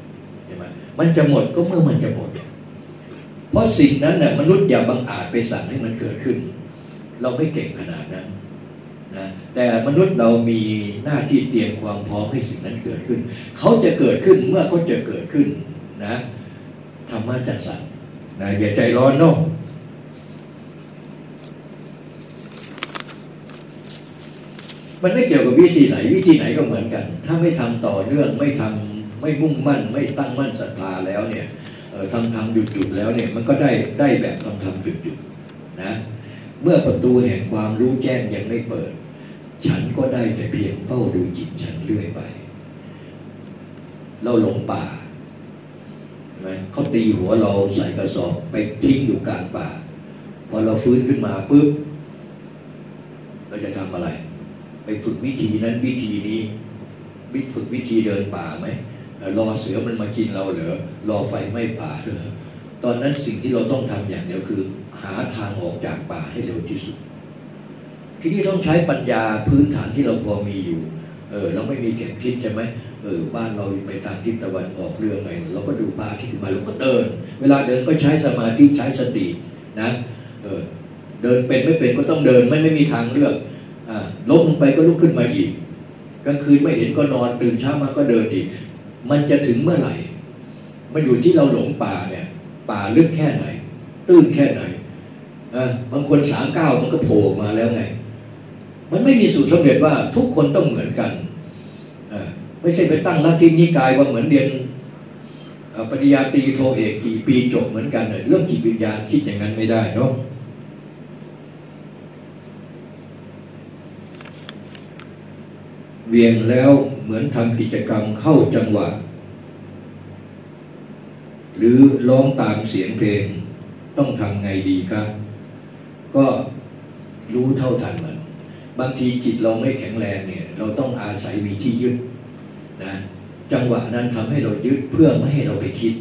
ใช่ไหมมันจะหมดก็เมื่อมันจะหมด เพราะสิ่งนั้นน่ะมนุษย์อย่าบังอาจไปสั่งให้มันเกิดขึ้น เราไม่เก่งขนาดนั้นนะแต่มนุษย์เรามีหน้าที่เตรียมความพร้อมให้สิ่งนั้นเกิดขึ้น เขาจะเกิดขึ้นเมื่อเขาจะเกิดขึ้นนะธรรมะจัดสรรนะอย่าใจร้อนเนาะมันไม่เกี่ยวกับวิธีไหน วิธีไหนก็เหมือนกัน ถ้าไม่ทำต่อเนื่องไม่ทำไม่มุ่งมั่น ไม่ตั้งมั่นศรัทธาแล้วเนี่ย ทำทำหยุดหยุดแล้วเนี่ยมันก็ได้ได้แบบทำทำหยุดหยุดนะ เมื่อประตูแห่งความรู้แจ้งยังไม่เปิด ฉันก็ได้แต่เพียงเฝ้าดูจิตฉันเรื่อยไป เราหลงป่าใช่ไหมเขาตีหัวเราใส่กระสอบไปทิ้งอยู่กลางป่าพอเราฟื้นขึ้นมาปุ๊บเราจะทำอะไร ไปฝึกวิธีนั้นวิธีนี้ วิฝึกวิธีเดินป่าไหม รอเสือมันมากินเราเหรอรอไฟไหม้ป่าเหรอตอนนั้นสิ่งที่เราต้องทำอย่างเดียวคือ หาทางออกจากป่าให้เร็วที่สุด ที่นี่ต้องใช้ปัญญาพื้นฐานที่เราพอมีอยู่ เออเราไม่มีเข็มทิศใช่ไหมเออบ้านเราไปทางทิศตะวันออกเรื่องไงเราก็ดูพาที่ขึ้นมาเราก็เดิน เวลาเดินก็ใช้สมาธิใช้สตินะเออเดินเป็นไม่เป็นก็ต้องเดินไม่ไม่มีทางเลือกอ่าล้มลงไปก็ลุกขึ้นมาอีกกลางคืนไม่เห็นก็นอนตื่นเช้ามาก็เดินอีก มันจะถึงเมื่อไหร่มันอยู่ที่เราหลงป่าเนี่ย ป่าลึกแค่ไหน ตื้นแค่ไหนบางคนสามเก้ามันก็โผล่มาแล้วไง มันไม่มีสูตรสำเร็จว่าทุกคนต้องเหมือนกันไม่ใช่ไปตั้งลัทธินิกายว่าเหมือนเรียนปริญญาตรีโทเอกกี่ปีจบเหมือนกันเลยเรื่องจิตวิญญาณคิดอย่างนั้นไม่ได้เนาะ เวียงแล้วเหมือนทำกิจกรรมเข้าจังหวะ หรือร้องตามเสียงเพลงต้องทำไงดีครับก็รู้เท่าทันมัน บางทีจิตเราไม่แข็งแรงเนี่ย เราต้องอาศัยมีที่ยึดนะจังหวะนั้นทำให้เรายึดเพื่อไม่ให้เราไปคิด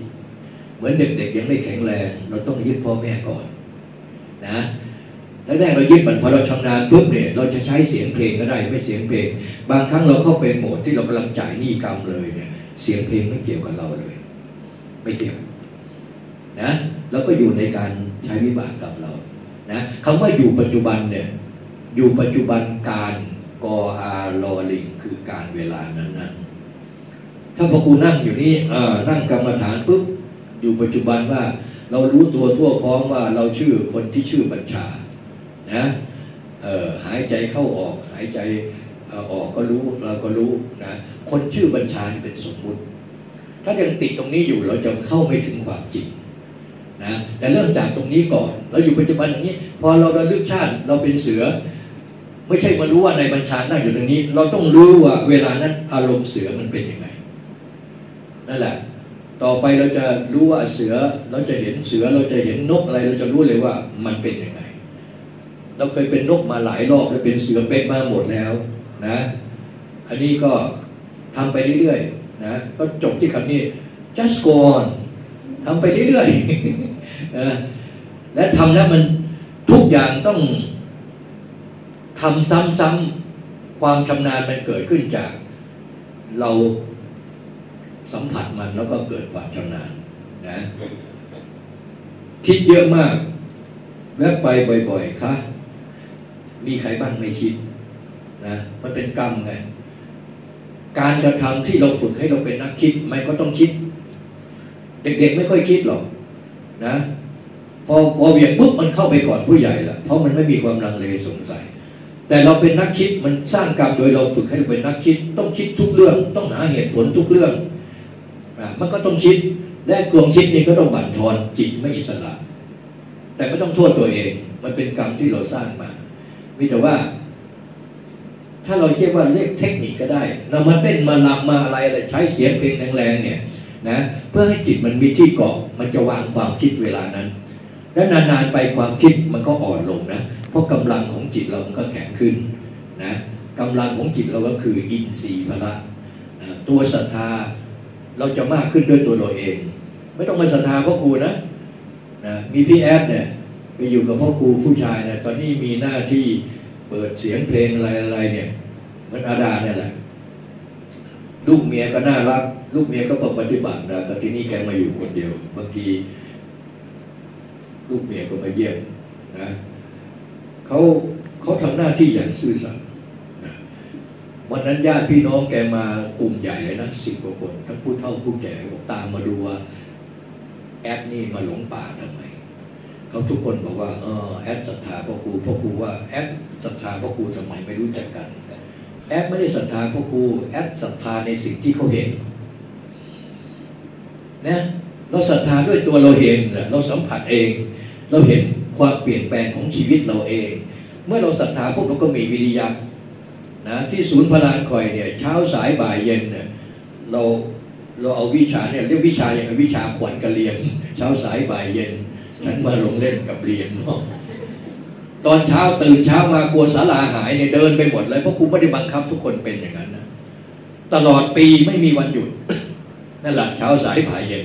เหมือนเด็กๆยังไม่แข็งแรง เราต้องยึดพ่อแม่ก่อน นะ แล้วแรกเรายึดมันพอเราชำนาญปุ๊บเนี่ยเราจะใช้เสียงเพลงก็ได้ไม่เสียงเพลง บางครั้งเราเข้าไปโหมดที่เรากำลังจ่ายหนี้กรรมเลยเนี่ยเสียงเพลงไม่เกี่ยวกับเราเลย ไม่เกี่ยวนะเราก็อยู่ในการใช้วิบากกับเรานะคำว่าอยู่ปัจจุบันเนี่ยอยู่ปัจจุบันการกออาลอลิงคือการเวลานั้นๆ ถ้าพอกูนั่งอยู่นี่เอานั่งกรรมฐานปุ๊บอยู่ปัจจุบันว่า เรารู้ตัวทั่วพร้อมว่าเราชื่อคนที่ชื่อบัญชา นะหายใจเข้าออกหายใจออกก็รู้เราก็รู้นะคนชื่อบัญชาเป็นสมมุติ ถ้ายังติดตรงนี้อยู่เราจะเข้าไม่ถึงความจริงนะแต่เริ่มจากตรงนี้ก่อน เราอยู่ปัจจุบันอย่างนี้ พอเราระลึกชาติเราเป็นเสือ ไม่ใช่มารู้ว่าในบัญชานั่งอยู่ตรงนี้ เราต้องรู้ว่าเวลานั้นอารมณ์เสือมันเป็นยังไงนั่นแหละ ต่อไปเราจะรู้ว่าเสือเราจะเห็นเสือเราจะเห็นนกอะไร เราจะรู้เลยว่ามันเป็นยังไง เราเคยเป็นนกมาหลายรอบแล้วเป็นเสือเป็นมาหมดแล้วนะ อันนี้ก็ทำไปเรื่อยๆนะก็จบที่คำนี้ just go on ทำไปเรื่อยๆนะและทำแล้วมันทุกอย่างต้องทำซ้ำๆความชำนาญมันเกิดขึ้นจาก เราสัมผัสมันแล้วก็เกิดความชำนาญนะคิดเยอะมาก แวบไปบ่อยๆค่ะ มีใครบ้างไม่คิดนะมันเป็นกรรมไงการกระทำที่เราฝึกให้เราเป็นนักคิดมันก็ต้องคิด เด็กๆไม่ค่อยคิดหรอกนะพอพอเวียนปุ๊บมันเข้าไปก่อนผู้ใหญ่ละเพราะมันไม่มีความลังเลสงสัย แต่เราเป็นนักคิดมันสร้างกรรมโดยเราฝึกให้เราเป็นนักคิด ต้องคิดทุกเรื่อง ต้องหาเหตุผลทุกเรื่องนะมันก็ต้องคิดและกลวงคิดนี้ก็ต้องบั่นทอนจิตไม่อิสระ แต่ไม่ต้องโทษตัวเอง มันเป็นกรรมที่เราสร้างมา มีแต่ว่า ถ้าเราเรียกว่าเรียกเทคนิคก็ได้ เรามาเต้นมาลำมาอะไรอะไรใช้เสียงเพลงแรงๆเนี่ยนะเพื่อให้จิตมันมีที่เกาะมันจะวางความคิดเวลานั้น แล้วนานๆไปความคิดมันก็อ่อนลงนะเพราะกำลังของจิตเรามันก็แข็งขึ้นนะกำลังของจิตเราก็คืออินทรีย์พละตัวศรัทธาเราจะมากขึ้นด้วยตัวเราเอง ไม่ต้องมาศรัทธาพ่อครูนะนะมีพี่แอดเนี่ย อยู่กับพ่อครูผู้ชายนี่ยตอนนี้มีหน้าที่เปิดเสียงเพลงอะไรๆเนี่ยเหมือนอาดาเนี่ยแหละ ลูกเมียก็น่ารัก ลูกเมียก็ปฏิบัตินะแต่ที่นี่แกมาอยู่คนเดียว บางทีลูกเมียก็มาเยี่ยมนะเขาเขาทำหน้าที่อย่างซื่อสัตย์วันนั้นญาติพี่น้องแกมากลุ่มใหญ่เลยนะสิบกว่าคน ทั้งผู้เฒ่าผู้แก่ตามมาดูว่า แอดนี่มาหลงป่าทำไม เขาทุกคนบอกว่าเออแอดศรัทธาพ่อครูพ่อครูว่าแอดศรัทธาพ่อครูทำไมไม่รู้จักกัน แอดไม่ได้ศรัทธาพ่อครูแอดศรัทธาในสิ่งที่เขาเห็นนะเราศรัทธาด้วยตัวเราเห็นเราสัมผัสเอง เราเห็นความเปลี่ยนแปลงของชีวิตเราเอง เมื่อเราศรัทธาพวกเราก็มีวิริยะนะที่ศูนย์พลานคอยเนี่ยเช้าสายบ่ายเย็นเนี่ยเราเราเอาวิชาเนี่ยเรียกวิชาอย่างวิชาขวัญกระเลียงเช้าสายบ่ายเย็น ฉันมาลงเล่นกับเรียนเนาะตอนเช้าตื่นเช้ามากลัวสาลาหายเนี่ยเดินไปหมดเลยเพราะครูไม่ได้บังคับทุกคนเป็นอย่างนั้นนะตลอดปีไม่มีวันหยุดนั่นแหละเช้าสายผ่ายเย็น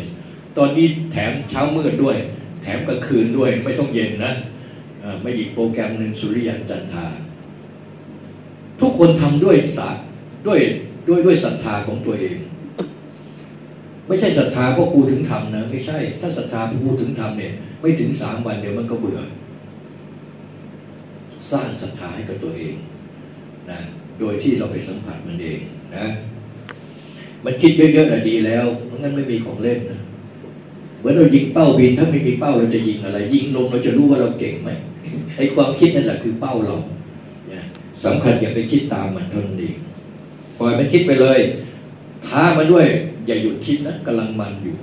ตอนนี้แถมเช้ามืดด้วย แถมกลางคืนด้วยไม่ต้องเย็นนะไม่อีกโปรแกรมหนึ่งสุริยันจันทาทุกคนทำด้วยศาสตร์ด้วยด้วยด้วยศรัทธาของตัวเอง ไม่ใช่ศรัทธาพวกครูถึงทำนะ ไม่ใช่ ถ้าศรัทธาพวกครูถึงทำเนี่ย ไม่ถึงสามวันเดี๋ยวมันก็เบื่อ สร้างศรัทธาให้กับตัวเองนะโดยที่เราไปสัมผัสมันเองนะ มันคิดเยอะๆน่ะดีแล้วมันงั้นไม่มีของเล่นนะเหมือนเรายิงเป้าบิน ถ้าไม่มีเป้าเราจะยิงอะไร ยิงลงเราจะรู้ว่าเราเก่งไหมไอ้ความคิดนั่นแหละคือเป้าเราสำคัญอย่าไปคิดตามมันเท่านั้นเองปล่อยมันคิดไปเลยท้ามาด้วย อย่าหยุดคิดนะกำลังมันอยู่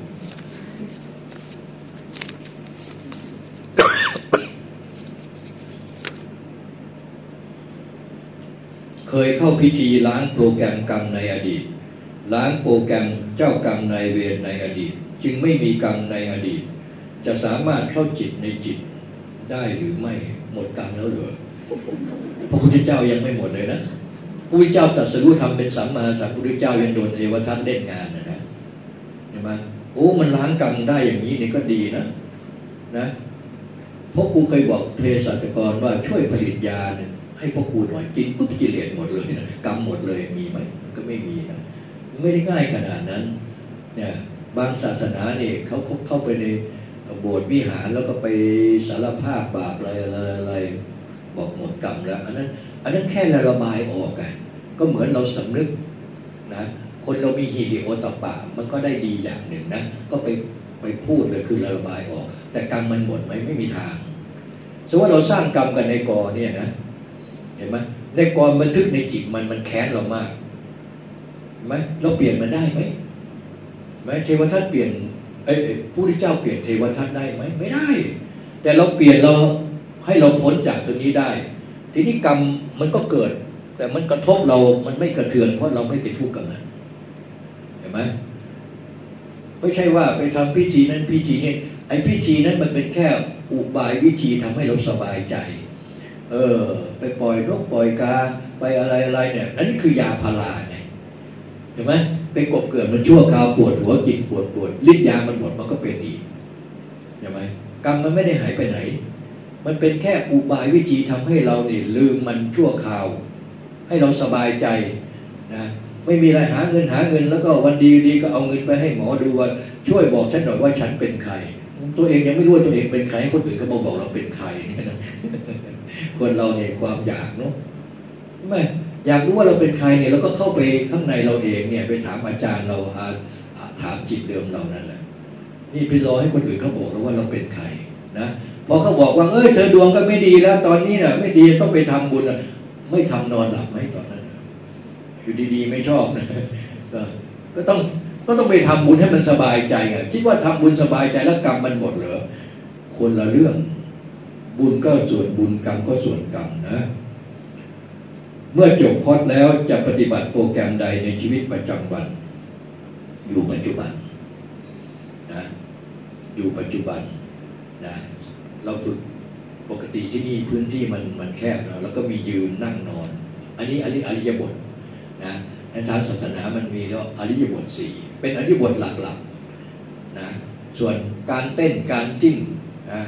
เคยเข้าพิธีล้างโปรแกรมกรรมในอดีต ล้างโปรแกรมเจ้ากรรมนายเวรในอดีต จึงไม่มีกรรมในอดีต จะสามารถเข้าจิตในจิตได้หรือไม่หมดกรรมแล้วหรือพระพุทธเจ้ายังไม่หมดเลยนะพระพุทธเจ้าตรัสรู้ธรรมเป็นสัมมาสัมพุทธเจ้ายังโดนเทวทัตเล่นงานนะ ไหมโอ้มันล้างกรรมได้อย่างนี้นี่ก็ดีนะนะเพราะครูเคยบอกเภสัชกรว่าช่วยผลิตยาเนี่ยให้พ่อคูหน่อยกินปุ๊บกิเลสหมดเลยนะกรรมหมดเลยมีไหมก็ไม่มีนะไม่ได้ง่ายขนาดนั้นเนี่ยบางศาสนาเนี่ยเขาเข้าไปในโบสถ์วิหารแล้วก็ไปสารภาพบาปอะไรอะไรบอกหมดกรรมแล้วอันนั้นอันนั้นแค่ระบายออกไงก็เหมือนเราสำนึกนะ คนเรามีฮีริโอตปะมันก็ได้ดีอย่างหนึ่งนะ ก็ไปไปพูดเลยคือระบายออก แต่กรรมมันหมดไหมไม่มีทางสมมติว่าเราสร้างกรรมกันในกอเนี่ยนะ เห็นไหมในกรบันทึกในจิตมันมันแค้นเรามากไหมเราเปลี่ยนมันได้ไหมไหมเทวทัตเปลี่ยนเอ้ผู้ที่เจ้าเปลี่ยนเทวทัตได้ไหมไม่ได้ แต่เราเปลี่ยนเราให้เราพ้นจากตรงนี้ได้ ทีนี้กรรมมันก็เกิด แต่มันกระทบเรา มันไม่กระเทือนเพราะเราไม่ไปทุกข์กับมัน ไหมไม่ใช่ว่าไปทำพิธีนั้นพิธีนี้ไอ้พิธีนั้นมันเป็นแค่อุบายวิธีทำให้เราสบายใจ เออ ไปปล่อยนกปล่อยกาไปอะไรอะไรเนี่ยอันนี้คือยาพาราไงเห็นไหมไปกบเกิดมันชั่วคราวปวดหัวจิตปวดปวดฤทธิ์ยามันหมดมันก็เป็นอีกใช่ไหมกรรมมันไม่ได้หายไปไหน มันเป็นแค่อุบายวิธีทำให้เราเนี่ยลืมมันชั่วคราว ให้เราสบายใจนะ ไม่มีอะไรหาเงินหาเงินแล้วก็วันดีดีก็เอาเงินไปให้หมอดูว่าช่วยบอกฉันหน่อยว่าฉันเป็นใคร ตัวเองยังไม่รู้ตัวเองเป็นใครคนอื่นก็บอกบอกเราเป็นใครเนี่ยนะคนเราเนี่ยความอยากเนาะไม่อยากรู้ว่าเราเป็นใครเนี่ยเราก็เข้าไปข้างในเราเองเนี่ย ไปถามอาจารย์เราถามจิตเดิมเรานั่นแหละนี่ไปรอให้คนอื่นเขาบอกเราว่าเราเป็นใครนะพอเขาบอกว่าเอ้ยเธอดวงก็ไม่ดีแล้ว ตอนนี้น่ะ ไม่ดีต้องไปทำบุญไม่ทำนอนหลับไหมตอนนั้น อยู่ดีๆ ไม่ชอบนะก็ต้องก็ต้องไปทำบุญให้มันสบายใจไงคิดว่าทำบุญสบายใจแล้วกรรมมันหมดเหรอคนละเรื่อง บุญก็ส่วนบุญกรรมก็ส่วนกรรมนะ เมื่อจบคอร์สแล้วจะปฏิบัติโปรแกรมใดในชีวิตประจำวัน อยู่ปัจจุบันนะอยู่ปัจจุบันนะเราฝึกปกติที่นี่พื้นที่มันมันแคบนะแล้วก็มียืนนั่งนอน อันนี้อริอริยบท นะในทางศาสนามันมีแล้วอริยบทสี่เป็นอริยบทหลักๆนะส่วนการเต้นการจิ้งนะ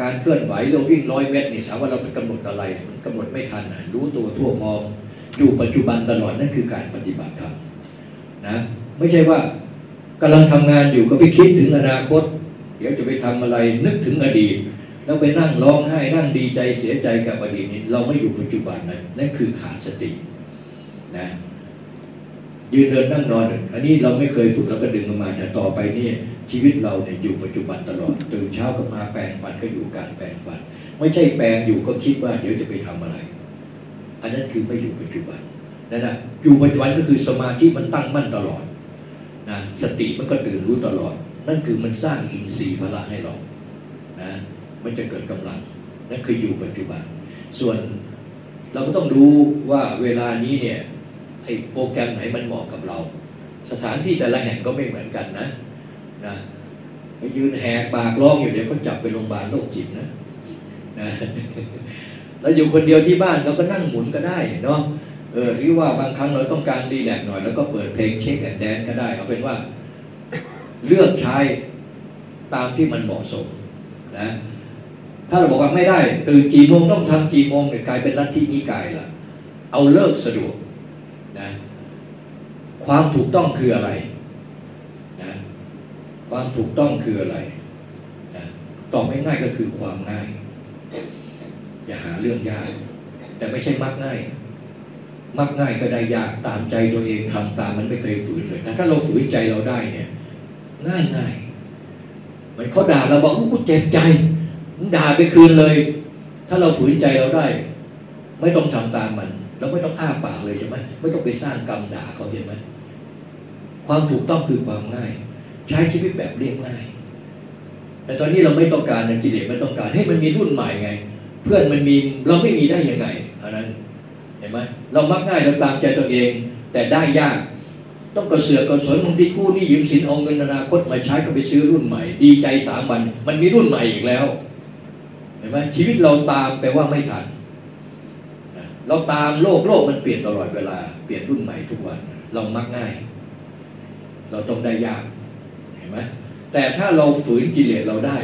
การเคลื่อนไหวเราวิ่งร้อยเมตรนี่ถามว่าเราไปกำหนดอะไรมันกำหนดไม่ทันนะรู้ตัวทั่วพร้อมอยู่ปัจจุบันตลอดนั่นคือการปฏิบัติธรรมนะไม่ใช่ว่ากำลังทำงานอยู่ก็ไปคิดถึงอนาคต เดี๋ยวจะไปทำอะไรนึกถึงอดีต แล้วไปนั่งร้องไห้นั่งดีใจเสียใจกับอดีตนี้เราไม่อยู่ปัจจุบันนั้นนั่นคือขาดสตินะ ยืนเดินนั่งนอน อันนี้เราไม่เคยฝึกเราก็ดึงมา แต่ต่อไปนี่ชีวิตเราเนี่ยอยู่ปัจจุบันตลอดตื่นเช้าก็มาแปลงฟันก็อยู่การแปลงฟัน ไม่ใช่แปลงอยู่ก็คิดว่าเดี๋ยวจะไปทำอะไร อันนั้นคือไม่อยู่ปัจจุบันนั่นนะอยู่ปัจจุบันก็คือสมาธิมันตั้งมั่นตลอดนะสติมันก็ตื่นรู้ตลอด นั่นคือมันสร้างอินทรีย์พละให้เรานะมันจะเกิดกำลังนั่นคืออยู่ปัจจุบัน ส่วนเราก็ต้องรู้ว่าเวลานี้เนี่ย ไอ้โปรแกรมไหนมันเหมาะกับเรา สถานที่แต่ละแห่งก็ไม่เหมือนกันนะนะไปยืนแหกปากร้องอยู่เดี๋ยวเขาจับไปโรงพยาบาลโรคจิตนะนะแล้วอยู่คนเดียวที่บ้านเราก็นั่งหมุนก็ได้เนาะเออหรือว่าบางครั้งเราต้องการรีแลกหน่อย แล้วก็เปิดเพลงเช็คแอนแดนก็ได้เอาเป็นว่าเลือกใช้ตามที่มันเหมาะสมนะถ้าเราบอกว่าไม่ได้ตื่นกี่โมงต้องทำกี่โมงเนี่ยกลายเป็นลัทธินิกายละเอาเลิกสะดวก ความถูกต้องคืออะไรนะความถูกต้องคืออะไรนะตอบง่ายๆก็คือความง่าย อย่าหาเรื่องยาก แต่ไม่ใช่มักง่าย มักง่ายก็ได้ยากตามใจตัวเองทำตามมันไม่เคยฝืนเลยแต่ถ้าเราฝืนใจเราได้เนี่ย ง่ายง่ายมันเขาด่าเราบอกกูเจ็บใจด่าไปคืนเลย ถ้าเราฝืนใจเราได้ ไม่ต้องทำตามมันเราไม่ต้องอ้าปากเลยใช่ไหมไม่ต้องไปสร้างกรรมด่าเขาเห็นไหม ความถูกต้องคือความง่าย ใช้ชีวิตแบบเรียบง่าย แต่ตอนนี้เราไม่ต้องการนะกิเลสไม่ต้องการให้มันมีรุ่นใหม่ไง เพื่อนมันมีเราไม่มีได้ยังไงอันนั้นเห็นไหมเรามักง่ายเราตามใจตัวเอง แต่ได้ยาก ต้องกระเสือกกระสนบางทีกู้นี่ยืมสินเอาเงินอนาคตมาใช้ก็ไปซื้อรุ่นใหม่ ดีใจสามวัน มันมีรุ่นใหม่อีกแล้วเห็นไหมชีวิตเราตามแปลว่าไม่ทันเราตามโลกโลกมันเปลี่ยนตลอดเวลา เปลี่ยนรุ่นใหม่ทุกวัน เรามักง่าย เราต้องได้ยากเห็นไหมแต่ถ้าเราฝืนกิเลสเราได้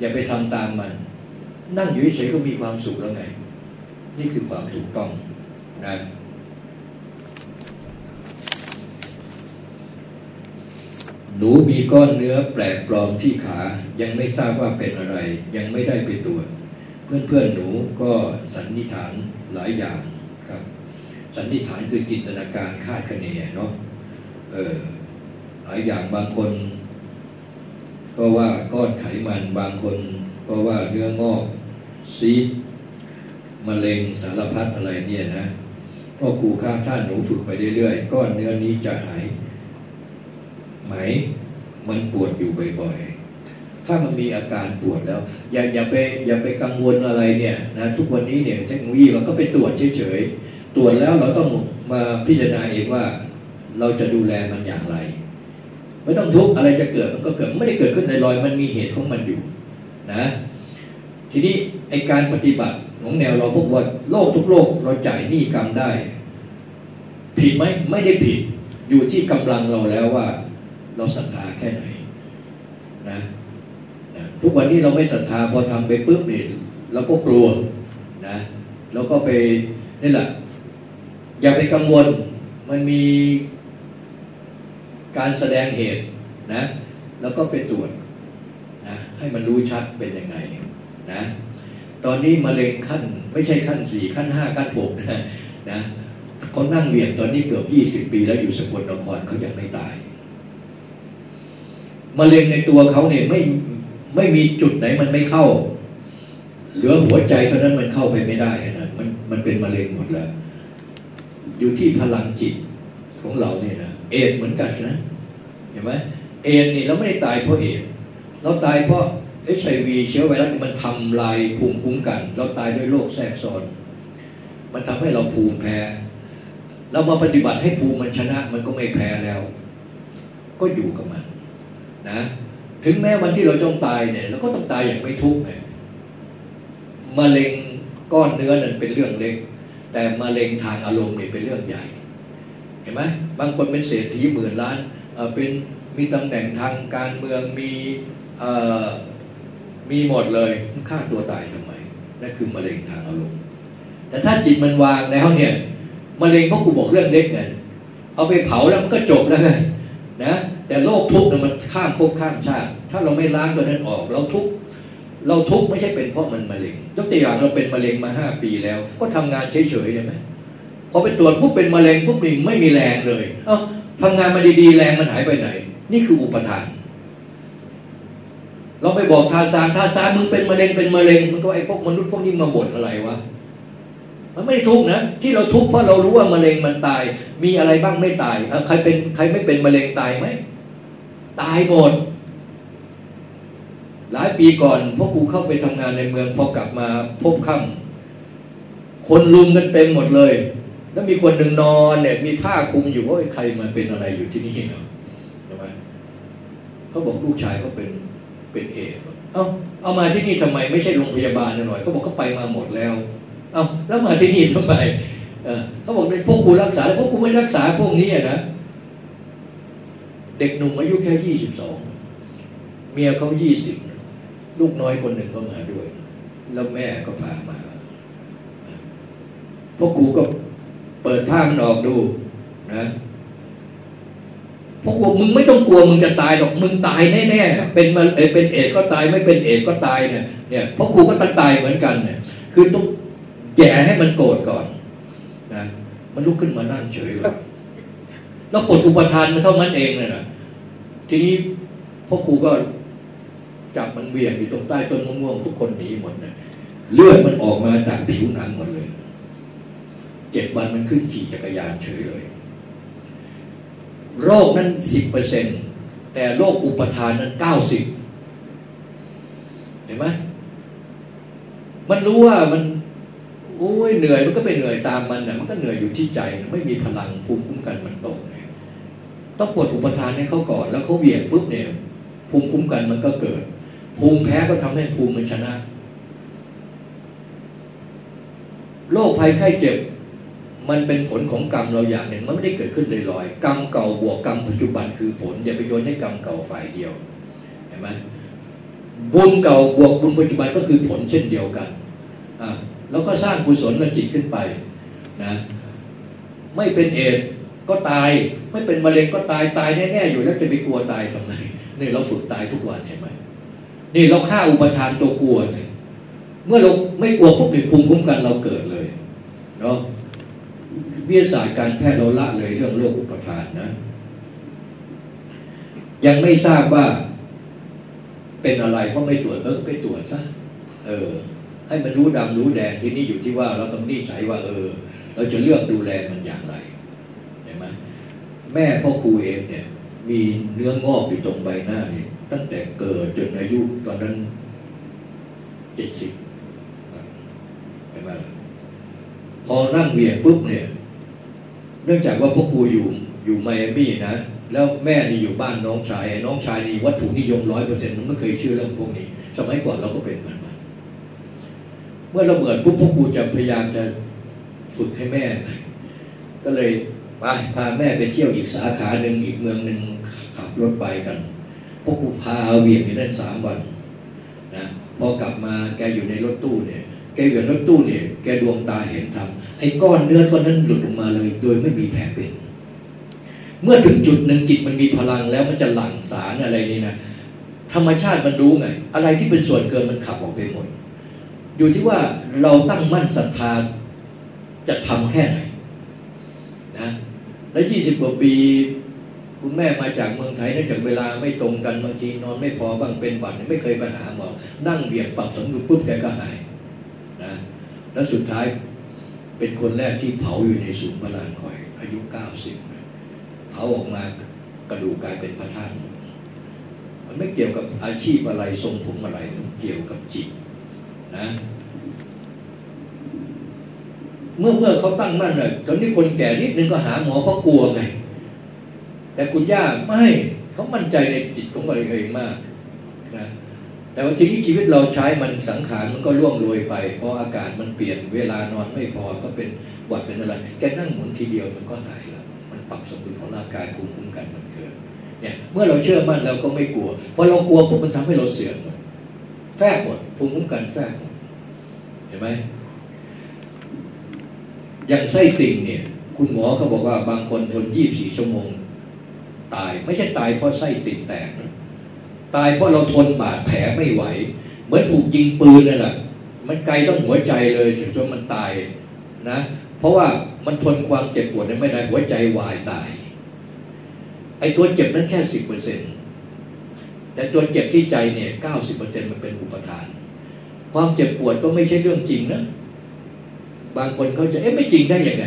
อย่าไปทำตามมัน นั่งอยู่เฉยก็มีความสุขแล้วไง นี่คือความถูกต้องนะหนูมีก้อนเนื้อแปลกปลอมที่ขา ยังไม่ทราบว่าเป็นอะไร ยังไม่ได้ไปตรวจเพื่อนเพื่อนหนูก็สันนิษฐานหลายอย่างครับ สันนิษฐานคือจินตนาการคาดคะเนเนาะเออ หลายอย่างบางคน ก็ว่าก้อนไขมันบางคน ก็ว่าเนื้องอกซีดมะเร็งสารพัดอะไรเนี่ยนะพ่อครูข้าท่านหนูฝึกไปเรื่อยๆก้อนเนื้อนี้จะหายไหมมันปวดอยู่บ่อยๆ ถ้ามันมีอาการปวดแล้ว อย่าอย่าไปอย่าไปกังวลอะไรเนี่ยนะทุกวันนี้เนี่ยเทคโนโลยีมันก็ไปตรวจเฉยๆตรวจแล้วเราต้องมาพิจารณาเองว่า เราจะดูแลมันอย่างไร ไม่ต้องทุกข์อะไรจะเกิดมันก็เกิดไม่ได้เกิดขึ้นลอยๆมันมีเหตุของมันอยู่นะ ทีนี้ไอการปฏิบัติของแนวเราพบว่าโลกทุกโลกเราจ่ายหนี้กรรมได้ ผิดไหมไม่ได้ผิดอยู่ที่กำลังเราแล้วว่า เราศรัทธาแค่ไหนนะนะทุกวันนี้เราไม่ศรัทธาพอทำไปปุ๊บเนี่ยเราก็กลัวนะเราก็ไปนี่แหละอย่าไปกังวลมันมี การแสดงเหตุนะ แล้วก็ไปตรวจนะให้มันรู้ชัดเป็นยังไงนะตอนนี้มะเร็งขั้นไม่ใช่ขั้นสี่ขั้นห้าขั้นหกนะนะเขานั่งเวียนตอนนี้เกือบยี่สิบปีแล้วอยู่สกลนครเขายังไม่ตายมะเร็งในตัวเขาเนี่ยไม่ไม่มีจุดไหนมันไม่เข้า เหลือหัวใจเท่านั้นมันเข้าไปไม่ได้นะมันมันเป็นมะเร็งหมดแล้ว อยู่ที่พลังจิตของเราเนี่ยนะ เอดเหมือนกันนะเห็นไหมเอดนี่เราไม่ได้ตายเพราะเอดเราตายเพราะเอชไอวีเชื้อไวรัสมันทำลายภูมิคุ้มกัน เราตายด้วยโรคแทรกซ้อน มันทำให้เราภูมิแพ้ เรามาปฏิบัติให้ภูมิมันชนะ มันก็ไม่แพ้แล้ว ก็อยู่กับมัน นะ ถึงแม้วันที่เราจ้องตายเนี่ยเราก็ต้องตายอย่างไม่ทุกข์ไงมะเร็งก้อนเนื้อนั่นเป็นเรื่องเล็ก แต่มะเร็งทางอารมณ์เนี่ยเป็นเรื่องใหญ่ ห็นไหมบางคนเป็นเศรษฐีหมื่นล้านเป็นมีตำแหน่งทางการเมืองมีมีหมดเลยฆ่าตัวตายทำไมนั่นคือมะเร็งทางอารมณ์แต่ถ้าจิตมันวางแล้วเนี่ยมะเร็งเพราะกูบอกเรื่องเล็กไงเอาไปเผาแล้วมันก็จบแล้วไงนะแต่โลกทุกข์เนี่ยมันข้ามภพข้ามชาติ ถ้าเราไม่ล้างตัวนั้นออก เราทุกข์เราทุกข์ไม่ใช่เป็นเพราะมันมะเร็งยกตัวอย่างเราเป็นมะเร็งมาห้าปีแล้ว ก็ทำงานเฉยๆใช่ไหม อไปตรวจปุ๊บเป็นมะเร็งปุ๊บนี่ไม่มีแรงเลย เอ้าทำงานมาดีๆ แรงมันหายไปไหน นี่คืออุปทาน เราไปบอกทาซานทาซานมึงเป็นมะเร็งเป็นมะเร็งมันก็ไอ้พวกมนุษย์พวกนี้มาบ่นอะไรวะมันไม่ทุกนะที่เราทุกเพราะเรารู้ว่ามะเร็งมันตาย มีอะไรบ้างไม่ตายใครเป็นใครไม่เป็นมะเร็งตายไหมตายหมดหลายปีก่อนพ่อครูเข้าไปทำงานในเมืองพอกลับมาพบค่ำคนลุมกันเต็มหมดเลย แล้วมีคนหนึ่งนอนเนี่ย มีผ้าคลุมอยู่ว่าใครมาเป็นอะไรอยู่ที่นี่เนาะใช่ไหมเขาบอกลูกชายเขาเป็นเป็นเอฟเอาเอามาที่นี่ทำไมไม่ใช่โรงพยาบาลหน่อยเขาบอกเขาไปมาหมดแล้ว เอาแล้วมาที่นี่ทำไมเขาบอกในพวกครูรักษาแล้วพวกครูไม่รักษาพวกนี้นะเด็กหนุ่มอายุแค่ยี่สิบสองเมียเขายี่สิบลูกน้อยคนหนึ่งก็มาด้วย แล้วแม่ก็พามาพวกกูก็ เปิดผ้ามันออกดูนะพวกกูมึงไม่ต้องกลัวมึงจะตายหรอกมึงตายแน่ๆเป็นมาเอเป็นเอดก็ตายไม่เป็นเอดก็ตายเนี่ยเนี่ยพวกกูก็ต้องตายเหมือนกันเนี่ย คือต้องแย่ให้มันโกรธก่อนนะมันลุกขึ้นมานั่งเฉยเลยแล้วกดอุปทานมันเท่านั้นเองเลยนะทีนี้พ่อครูก็จับมันเวียงอยู่ตรงใต้ต้นมะม่วงทุกคนหนีหมดนะเลือดมันออกมาจากผิวหนังหมดเลย เจ็ดวันมันขึ้นขี่จักรยานเฉยเลย โรคนั้นสิบเปอร์เซ็นแต่โรคอุปทานนั้นเก้าสิบเห็นไหมมันรู้ว่ามันโอ้ยเหนื่อยมันก็ไปเหนื่อยตามมันนะมันก็เหนื่อยอยู่ที่ใจ ไม่มีพลังภูมิคุ้มกันมันตกไงต้องปวดอุปทานให้เขาก่อน แล้วเขาเวียงปุ๊บเนี่ย ภูมิคุ้มกันมันก็เกิด ภูมิแพ้ก็ทำให้ภูมิมันชนะโรคภัยไข้เจ็บ มันเป็นผลของกรรมเราอย่างหนึ่ง มันไม่ได้เกิดขึ้นลอยๆกรรมเก่าบวกกรรมปัจจุบันคือผล อย่าไปโยนให้กรรมเก่าฝ่ายเดียวเห็นไหมบุญเก่าบวกบุญปัจจุบันก็คือผลเช่นเดียวกันอะแล้วก็สร้างกุศลจิตขึ้นไปนะไม่เป็นเอดก็ตาย ไม่เป็นมะเร็งก็ตายตายแน่ๆอยู่แล้วจะไปกลัวตายทำไมนี่เราฝึกตายทุกวันเห็นไหมนี่เราฆ่าอุปทานตัวกลัวไงเมื่อเราไม่กลัวปุ๊บเนี่ยภูมิคุ้มกันเราเกิดเลยเนาะ วิทยาศาสตร์การแพทย์เราละเลยเรื่องโรคอุปทานนะ ยังไม่ทราบว่าเป็นอะไรก็ไม่ตรวจเออไปตรวจซะเออ ให้มันรู้ดำรู้แดงที่นี่อยู่ที่ว่าเราต้องนี่ใช้ว่า เออ เราจะเลือกดูแลมันอย่างไรเห็นไหมแม่พ่อครูเองเนี่ย มีเนื้องอกอยู่ตรงใบหน้านี่ตั้งแต่เกิดจนอายุตอนนั้นเจ็ดสิบเห็นไหมพอนั่งเวียนปุ๊บเนี่ย เนื่องจากว่าพ่อครูอยู่อยู่ไมอามี่นะ แล้วแม่นี่อยู่บ้านน้องชาย น้องชายนี่วัตถุนิยมร้อยเปอร์เซ็นต์มันไม่เคยเชื่อเรื่องพวกนี้ สมัยก่อนเราก็เป็นเหมือนมันเมื่อเราเหมือนปุ๊บพ่อครูจะพยายามจะฝึกให้แม่ ก็เลยไปพาแม่ไปเที่ยวอีกสาขาหนึ่งอีกเมืองหนึ่งขับรถไปกันพ่อครูพาเวียนอยู่นั่นสามวันนะพอกลับมาแกอยู่ในรถตู้เนี่ยแกอยู่ในรถตู้เนี่ยแกดวงตาเห็นธรรม ไอ้ก้อนเนื้อก้อนนั้นหลุดออกมาเลย โดยไม่มีแผลเป็น เมื่อถึงจุดหนึ่งจิตมันมีพลังแล้วมันจะหลั่งสารอะไรนี่นะธรรมชาติมันรู้ไง อะไรที่เป็นส่วนเกินมันขับออกไปหมด อยู่ที่ว่าเราตั้งมั่นศรัทธาจะทำแค่ไหนนะแล้วยี่สิบกว่าปีคุณแม่มาจากเมืองไทยเนื่องจากเวลาไม่ตรงกันบางทีนอนไม่พอบ้างเป็นบัตรไม่เคยไปหาหมอนั่งเบียดปรับสมดุลปุ๊บแกก็หายนะแล้วสุดท้าย เป็นคนแรกที่เผาอยู่ในศูนย์พระลานคอย อายุเก้าสิบเผาออกมากระดูกกลายเป็นพระธาตุมันไม่เกี่ยวกับอาชีพอะไรทรงผมอะไรมันเกี่ยวกับจิตนะ เมื่อเมื่อเขาตั้งมั่นเลยตอนนี้คนแก่นิดนึงก็หาหมอเพราะกลัวไง แต่คุณย่าไม่เขามั่นใจในจิตของตัวเองมากนะ แต่ว่าทีนี้ชีวิตเราใช้มันสังขารมันก็ล่วงโรยไป เพราะอากาศมันเปลี่ยนเวลานอนไม่พอก็เป็นหวัดเป็นอะไรแกนั่งหมุนทีเดียวมันก็หายแล้วมันปรับสมดุลของร่างกายภูมิคุ้มกันมันเกิดเนี่ยเมื่อเราเชื่อมั่นเราก็ไม่กลัวพอเรากลัวปุ๊บมันทำให้เราเสื่อมหมดแฝงหมดภูมิคุ้มกันแฝงหมดเห็นไหมอย่างไส้ติ่งเนี่ย คุณหมอเขาบอกว่าบางคนทนยี่บสี่ชั่วโมง ตายไม่ใช่ตายเพราะไส้ติ่งแตกนะ ตายเพราะเราทนบาดแผลไม่ไหว เหมือนถูกยิงปืนนั่นแหละมันไกลต้องหัวใจเลยถึงจนมันตายนะ เพราะว่ามันทนความเจ็บปวดนั้นไม่ได้หัวใจวายตาย ไอ้ตัวเจ็บนั้นแค่สิบเปอร์เซ็นตแต่ตัวเจ็บที่ใจเนี่ยเก้าสิบเปอร์เซ็นมันเป็นอุปทาน ความเจ็บปวดก็ไม่ใช่เรื่องจริงนะบางคนเขาจะเอ๊ะไม่จริงได้ยังไง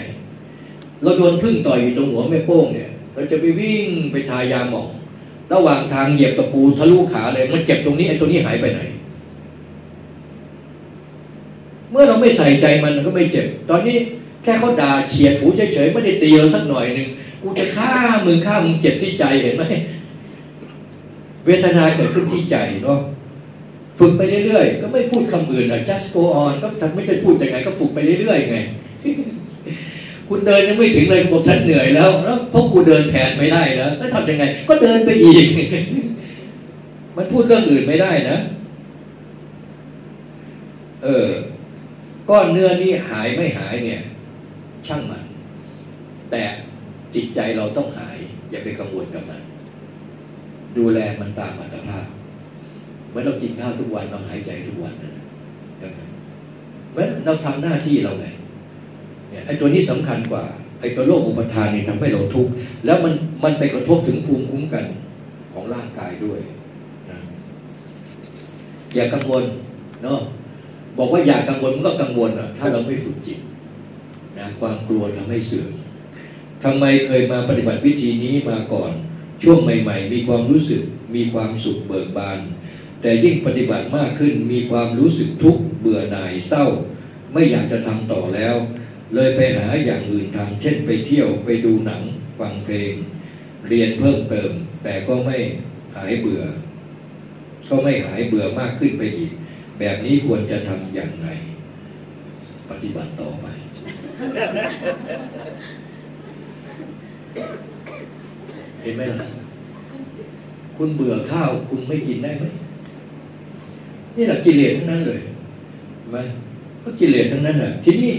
เราโดนพึ่งต่อยอยู่ตรงหัวแม่โป้งเนี่ย เราจะไปวิ่งไปทายาหมอง ระหว่างทางเหยียบตะปูทะลุขาเลยมันเจ็บตรงนี้ไอ้ตัวนี้หายไปไหน เมื่อเราไม่ใส่ใจมันก็ไม่เจ็บ ตอนนี้แค่เขาด่าเฉียดหูเฉยๆไม่ได้ตีเราสักหน่อยหนึ่งกูจะฆ่ามึงฆ่ามึงเจ็บที่ใจเห็นไหมเวทนาเกิดขึ้นที่ใจเนาะฝึกไปเรื่อยๆ ก็ไม่พูดคำอื่นอะ just go on ก็ไม่จะพูดยังไงก็ฝึกไปเรื่อยๆไง คุณเดินยังไม่ถึงเลยบอกฉันเหนื่อยแล้วแล้วพวกกูเดินแทนไม่ได้แล้วแล้วทำยังไง ก็เดินไปอีก มันพูดเรื่องอื่นไม่ได้นะ เออ ก้อนเนื้อนี้หายไม่หายเนี่ย ช่างมัน แต่จิตใจเราต้องหาย อย่าไปกังวลกับมัน ดูแลมันตามอัตภาพเหมือนเรากินข้าวทุกวันเราหายใจทุกวันนะเหมือนเราทำหน้าที่เราไง เนี่ยไอ้ตัวนี้สำคัญกว่าไอ้ตัวโรคอุปทานนี่ทำให้เราทุกข์แล้วมันมันไปกระทบถึงภูมิคุ้มกันของร่างกายด้วยนะอย่ากังวลเนาะบอกว่าอย่ากังวลมันก็กังวลอะ ถ้าเราไม่ฝึกจิตนะความกลัวทำให้เสื่อมทำไมเคยมาปฏิบัติวิธีนี้มาก่อน ช่วงใหม่ ๆ มีความรู้สึกมีความสุขเบิกบาน แต่ยิ่งปฏิบัติมากขึ้นมีความรู้สึกทุกข์เบื่อหน่ายเศร้า ไม่อยากจะทำต่อแล้ว เลยไปหาอย่างอื่นทำเช่นไปเที่ยวไปดูหนังฟังเพลง เรียนเพิ่มเติม แต่ก็ไม่หายเบื่อ ก็ไม่หายเบื่อมากขึ้นไปอีก แบบนี้ควรจะทำอย่างไรปฏิบัติต่อไป เห็นไหมล่ะ คุณเบื่อข้าว คุณไม่กินได้ไหมนี่แหละกิเลสทั้งนั้นเลยไหมก็กิเลสทั้งนั้นน่ะทีนี้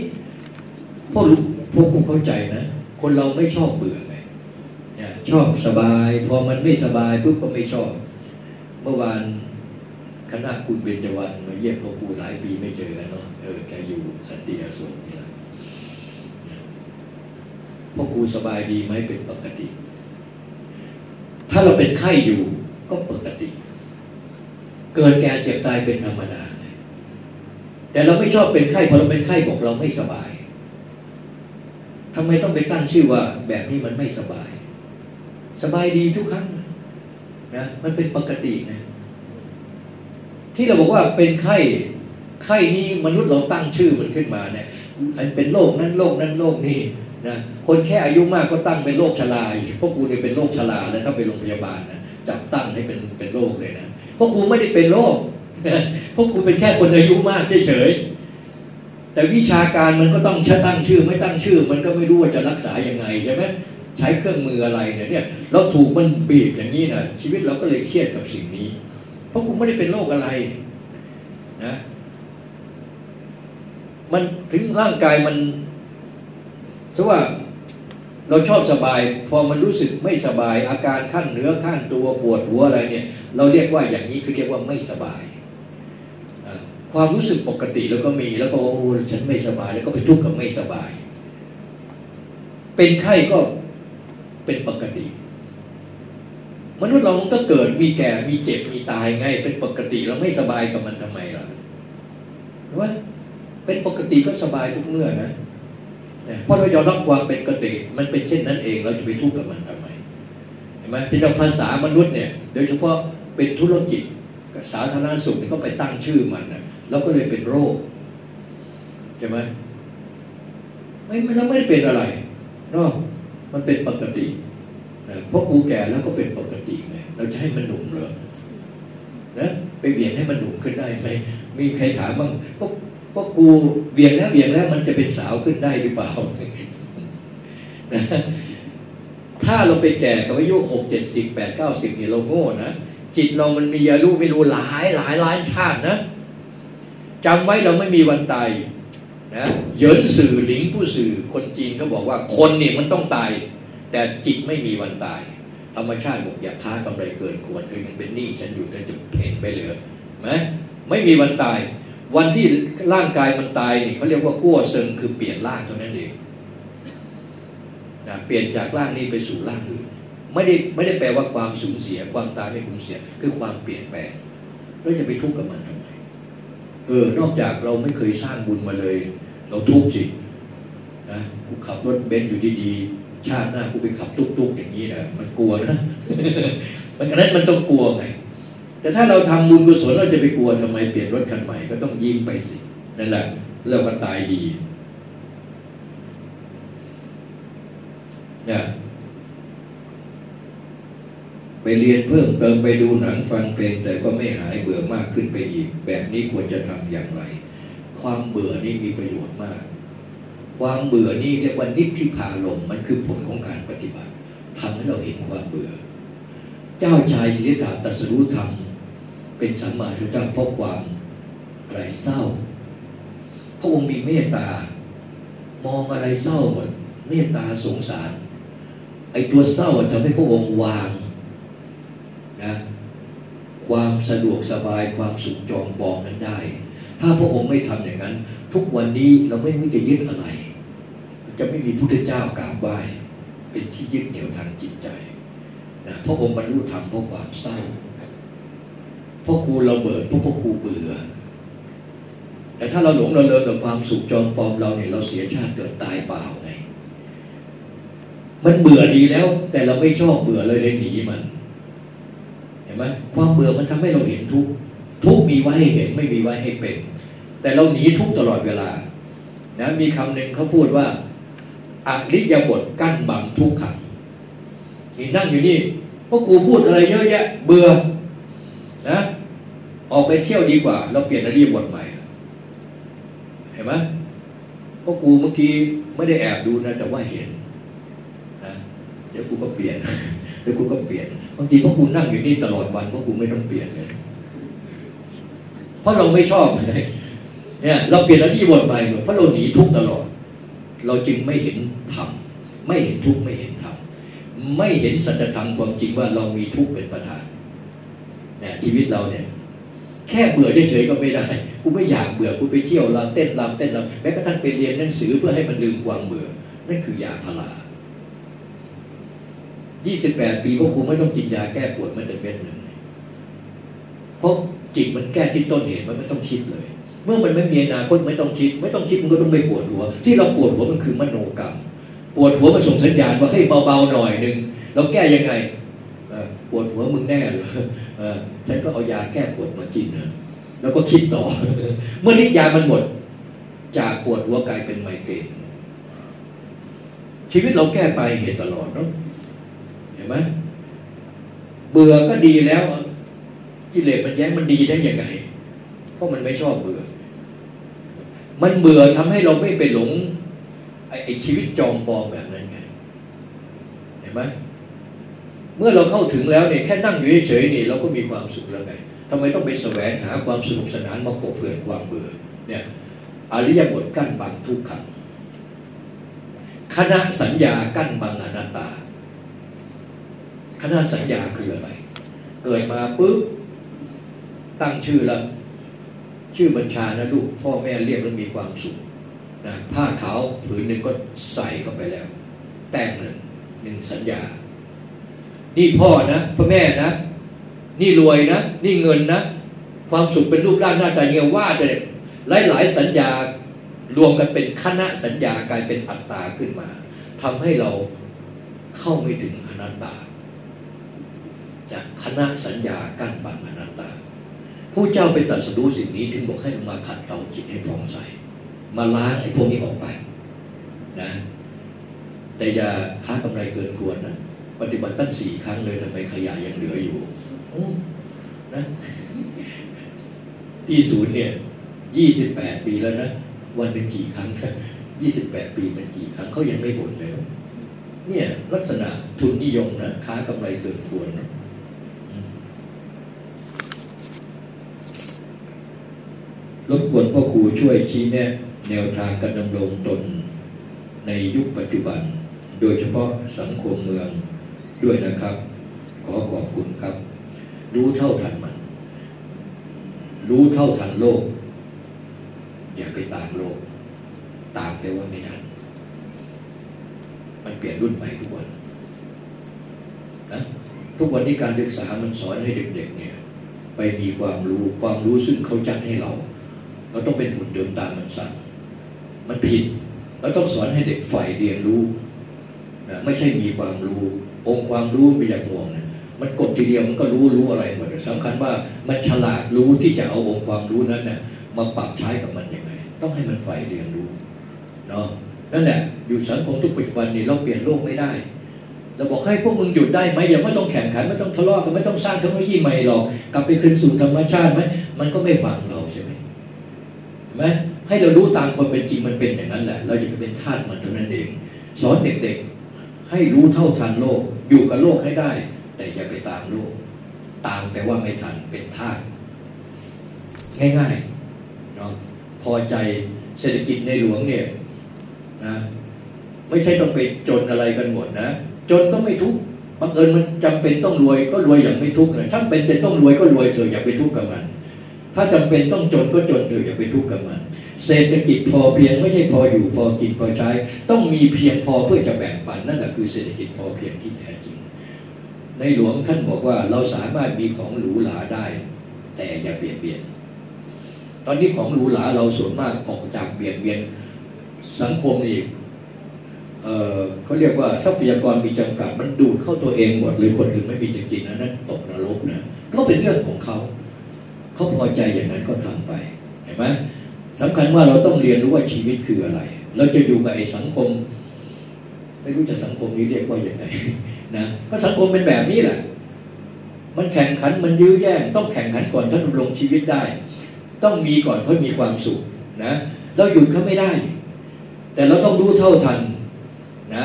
พ่อรู้พวกคุณเข้าใจนะ คนเราไม่ชอบเบื่อไงเนี่ยชอบสบาย พอมันไม่สบายปุ๊บก็ไม่ชอบ เมื่อวานคณะคุณเบญจวรรณมาเยี่ยมพ่อปู่หลายปีไม่เจอกันเนาะเออแกอยู่สันติอโศกนี่แหละพ่อครูสบายดีไหมเป็นปกติ ถ้าเราเป็นไข้อยู่ก็ปกติ เกิดแก่เจ็บตายเป็นธรรมดาแต่เราไม่ชอบเป็นไข้พอเราเป็นไข้บอกเราไม่สบาย ทำไมต้องไปตั้งชื่อว่าแบบนี้มันไม่สบาย สบายดีทุกครั้งนะมันเป็นปกตินะ ที่เราบอกว่าเป็นไข้ไข้นี้มนุษย์เราตั้งชื่อมันขึ้นมาเนี่ยมันเป็นโรคนั้นโรคนั้นโรคนี้นะคนแค่อายุมากก็ตั้งเป็นโรคชราพวกกูเนี่ยเป็นโรคชราแล้วถ้าไปโรงพยาบาลนะจับตั้งให้เป็นเป็นโรคเลยนะพวกกูไม่ได้เป็นโรคพวกกูเป็นแค่คนอายุมากเฉยๆ แต่วิชาการมันก็ต้องชตั้งชื่อ ไม่ตั้งชื่อ มันก็ไม่รู้ว่าจะรักษายังไงใช่ไหมใช้เครื่องมืออะไรเนี่ยเนี่ยเราถูกมันบีบอย่างนี้นะชีวิตเราก็เลยเครียดกับสิ่งนี้ เพราะกูไม่ได้เป็นโรคอะไรนะมันถึงร่างกายมันสว่าเราชอบสบาย พอมันรู้สึกไม่สบาย อาการขั้นเนื้อขั้นตัวปวดหัวอะไรเนี่ย เราเรียกว่าอย่างนี้คือเรียกว่าไม่สบาย ความรู้สึกปกติแล้วก็มีแล้วก็โอ้ฉันไม่สบาย แล้วก็ไปทุกข์กับไม่สบาย เป็นไข้ก็เป็นปกติ มนุษย์เราก็เกิดมีแก่มีเจ็บมีตายไง เป็นปกติเราไม่สบายกับมันทำไมล่ะว่าเป็นปกติก็สบายทุกเมื่อนะเพราะเรายอมรับความเป็นปกติ มันเป็นเช่นนั้นเองเราจะไปทุกข์กับมันทำไมเห็นไหมเป็นภาษามนุษย์เนี่ย โดยเฉพาะเป็นธุรกิจสาธารณสุขนี่เขาไปตั้งชื่อมันนะ แล้วก็เลยเป็นโรคใช่ไหมไม่ไม่เราไม่ได้เป็นอะไรเนาะมันเป็นปกติเพราะกูแก่แล้วก็เป็นปกติไงเราจะให้มันหนุ่มเหรอนะไปเบี่ยงให้มันหนุ่มขึ้นได้ไหมมีใครถามบ้างพวกพวกกูเบี่ยงแล้วเบี่ยงแล้ว มันจะเป็นสาวขึ้นได้หรือเปล่านะถ้าเราไปแก่กับอายุหกเจ็ดสิบแปดเก้าสิบนี่ยเราโง่นะจิตเรามันมีอายุไม่รู้หลายหลายล้านชาตินะ จำไว้เราไม่มีวันตายนะเยินสื่อหลิงผู้สื่อคนจีนเขาบอกว่าคนนี่มันต้องตาย แต่จิตไม่มีวันตาย ธรรมชาติบอกอย่าท้ากำไรเกินควรเธอยังเป็นหนี้ฉันอยู่เธอจะเห็นไปเหลือไหมไม่มีวันตาย วันที่ร่างกายมันตายนี่เขาเรียกว่ากั้วเซิงคือเปลี่ยนร่างเท่านั้นเองนะเปลี่ยนจากร่างนี้ไปสู่ร่างอื่นไม่ได้ไม่ได้แปลว่าความสูญเสีย ความตายไม่สูญเสีย คือความเปลี่ยนแปลงเราจะไปทุกข์กับมันทำไม เออนอกจากเราไม่เคยสร้างบุญมาเลย เราทุกข์จินะกูขับรถเบนซ์อยู่ดีๆชาติหน้ากูไปขับตุ๊กๆอย่างนี้นะมันกลัวนะมันกนั้นมันต้องกลัวไงแต่ถ้าเราทำบุญกุศลเราจะไปกลัวทำไมเปลี่ยนรถคันใหม่ก็ต้องยิ้มไปสินั่นแหละเราก็ตายดีเนี่ย ไปเรียนเพิ่มเติมไปดูหนังฟังเพลงแต่ก็ไม่หายเบื่อมากขึ้นไปอีก แบบนี้ควรจะทำอย่างไร ความเบื่อนี่มีประโยชน์มาก ความเบื่อนี่เรียกว่านิพพิพาลมมันคือผลของการปฏิบัติทำให้เราเห็นความเบื่อ เจ้าชายสิทธัตถะตัสรู้ธรรมเป็นสัมมาทธเจ้าเพราะความอะไรเศร้าพระองค์มีเมตตามองอะไรเศร้าหมดเมตตาสงสาร ไอ้ตัวเศร้าทำให้พระองค์วาง นะความสะดวกสบายความสุขจองปองนั้นได้ ถ้าพระองค์ไม่ทำอย่างนั้น ทุกวันนี้เราไม่รู้จะยึดอะไร จะไม่มีพุทธเจ้ากราบไหว้เป็นที่ยึดเหนี่ยวทางจิตใจนะพระองค์บรรลุธรรมเพราะความเศร้าเพราะครูเราเบิดเพราะพวกครูเบื่อ แต่ถ้าเราหลงเราเลินกับความสุขจองปลองเราเนี่ยเราเสียชาติเกิดตายเปล่าไงมันเบื่อดีแล้ว แต่เราไม่ชอบเบื่อเลยเลยหนีมัน ไหมความเบื่อมันทำให้เราเห็นทุกทุกมีไว้ให้เห็นไม่มีไว้ให้เป็น แต่เราหนีทุกตลอดเวลานะมีคำหนึ่งเขาพูดว่าอริยบทกั้นบังทุกขังนี่นั่งอยู่นี่พวกกูพูดอะไรเยอะแยะ เบื่อนะออกไปเที่ยวดีกว่า เราเปลี่ยนอริยบทใหม่ เห็นไหมพวกกูเมื่อกี้ไม่ได้แอบดูนะ แต่ว่าเห็นนะเดี๋ยวกูก็เปลี่ยนเดี๋ยวกูก็เปลี่ยนางทีพวกกูนั่งอยู่นี่ตลอดวันพวกกูไม่ต้องเปลี่ยนเลย เพราะเราไม่ชอบเลยเนี่ย เราเปลี่ยนอริยบทใหม่เพราะเราหนีทุกตลอด เราจึงไม่เห็นธรรมไม่เห็นทุกไม่เห็นธรรมไม่เห็นสัจธรรมความจริงว่าเรามีทุกเป็นประธานเนี่ยชีวิตเราเนี่ย แค่เบื่อเฉยๆก็ไม่ได้กูไม่อยากเบื่อกูไปเที่ยวรำเต้นรำเต้นรำแม้กระทั่งไปเรียนหนังสือเพื่อให้มันลืมความเบื่อนั่นคือยาพารา ยี่สิบแปดปีพวกกูไม่ต้องกินยาแก้ปวดมันแต่เม็ดหนึ่งเพราะจิตมันแก้ที่ต้นเหตุมันไม่ต้องคิดเลย เมื่อมันไม่มีอนาคตไม่ต้องคิด ไม่ต้องคิดมันก็ต้องไม่ปวดหัว ที่เราปวดหัวมันคือมโนกรรม ปวดหัวมันส่งสัญญาณว่าให้เบาๆหน่อยหนึ่งเราแก้ยังไงปวดหัวมึงแน่เลยฉันก็เอายาแก้ปวดมากินนะแล้วก็คิดต่อ เมื่อฤทธิ์ยามันหมด จากปวดหัวกลายเป็นไมเกรนชีวิตเราแก้ไปเหตุตลอดเนาะ ห็นไหมเบื่อก็ดีแล้วกิเลสมันแย้งมันดีได้ยังไง เพราะมันไม่ชอบเบื่อ มันเบื่อทำให้เราไม่ไปหลงไอ้ชีวิตจอมปลอมแบบนั้นไง เห็นไหมเมื่อเราเข้าถึงแล้วเนี่ยแค่นั่งอยู่เฉยๆนี่เราก็มีความสุขแล้วไงทำไมต้องไปแสวงหาความสนุกสนานมากบเพื่อนความเบื่อ เนี่ยอริยบทกั้นบังทุกขังคณะสัญญากั้นบังอนัตตา คณะสัญญาคืออะไร เกิดมาปุ๊บตั้งชื่อแล้วชื่อบัญชานะลูกพ่อแม่เรียกแล้วมีความสุขนะผ้าขาวผืนหนึ่งก็ใส่เข้าไปแล้ว แต่งหนึ่งหนึ่งสัญญา นี่พ่อนะพ่อแม่นะ นี่รวยนะ นี่เงินนะ ความสุขเป็นรูปร่างหน้าตาเงี้ยว่าจะหลายหลายสัญญารวมกันเป็นคณะสัญญากลายเป็นอัตตาขึ้นมาทำให้เราเข้าไม่ถึงอนัตตา จากคณะสัญญากั้นบังอนัตตาผู้เจ้าไปตัดสู้สิ่งนี้ถึงบอกให้มาขัดเกลาจิตให้พองใส มาล้างไอ้พวกนี้ออกไปนะ แต่อย่าค้ากำไรเกินควรนะปฏิบัติตั้งสี่ครั้งเลยทำไมขยะยังเหลืออยู่นะที่ศูนย์เนี่ยยี่สิบแปดปีแล้วนะวันเป็นกี่ครั้งยี่สิบแปดปีเป็นกี่ครั้งเขายังไม่บ่นเลยเนี่ยลักษณะทุนนิยมนะค้ากำไรเกินควรนะ รบกวนพ่อครูช่วยชี้แนะแนวทางการดำรงตน ในยุคปัจจุบัน โดยเฉพาะสังคมเมืองด้วยนะครับ ขอขอบคุณครับ รู้เท่าทันมัน รู้เท่าทันโลก อย่าไปตามโลก ตามไปว่าไม่ทัน มันเปลี่ยนรุ่นใหม่ทุกวันนะทุกวันนี้การศึกษามันสอนให้เด็ก ๆ เนี่ย ไปมีความรู้ความรู้ซึ่งเขาจัดให้เรา เราต้องเป็นหุ่นเดิมตามมันสั่งมันผิดเราต้องสอนให้เด็กฝ่ายเรียนรู้นะไม่ใช่มีความรู้ องค์ความรู้ไม่อยากห่วงนะมันกดทีเดียวมันก็รู้รู้อะไรหมดสำคัญว่ามันฉลาดรู้ที่จะเอาองค์ความรู้นั้นนะมาปรับใช้กับมันยังไง ต้องให้มันฝ่ายเรียนรู้เนาะนั่นแหละอยู่สังคมทุกปัจจุบันนี้เราเปลี่ยนโลกไม่ได้เราบอกให้พวกมึงหยุดได้ไหมอย่าไม่ต้องแข่งขันไม่ต้องทะเลาะกันไม่ต้องสร้างเทคโนโลยีใหม่หรอกกลับไปคืนสู่ธรรมชาติไหมมันก็ไม่ฟังเราใช่ ไหมให้เรารู้ตามความเป็นจริงมันเป็นอย่างนั้นแหละ เราจะเป็นทาสมันเท่านั้นเอง สอนเด็กๆ ให้รู้เท่าทันโลก อยู่กับโลกให้ได้ แต่อย่าไปตามโลก ตามแปลว่าไม่ทันเป็นทาสง่ายๆเนาะพอใจเศรษฐกิจในหลวงเนี่ยนะไม่ใช่ต้องไปจนอะไรกันหมดนะจนก็ไม่ทุกข์บังเอิญมันจำเป็นต้องรวยก็รวยอย่างไม่ทุกข์เลยถ้าเป็นจะต้องรวยก็รวยเถอะอย่าไปทุกข์กับมัน ถ้าจำเป็นต้องจนก็จนเถอะอย่าไปทุกข์กับมัน เศรษฐกิจพอเพียงไม่ใช่พออยู่พอกินพอใช้ ต้องมีเพียงพอเพื่อจะแบ่งปันนั่นแหละคือเศรษฐกิจพอเพียงที่แท้จริง ในหลวงท่านบอกว่าเราสามารถมีของหรูหราได้ แต่อย่าเบียดเบียน ตอนนี้ของหรูหราเราส่วนมากออกจากเบียดเบียนสังคมอีกเเขาเรียกว่าทรัพยากรมีจำกัดมันดูดเข้าตัวเองหมดเลยคนอื่นไม่มีจะกินนะนั่นตกนรกนะก็เป็นเรื่องของเขา เขาพอใจอย่างนั้นก็ทำไปเห็นไหมสำคัญว่าเราต้องเรียนรู้ว่าชีวิตคืออะไร เราจะอยู่กับไอ้สังคม ไม่รู้จะสังคมนี้เรียกว่าอย่างไงนะก็สังคมเป็นแบบนี้แหละ มันแข่งขันมันยื้อแย่งต้องแข่งขันก่อนถ้าดำรงชีวิตได้ ต้องมีก่อนเขามีความสุขนะเราหยุดเขาไม่ได้ แต่เราต้องรู้เท่าทันนะ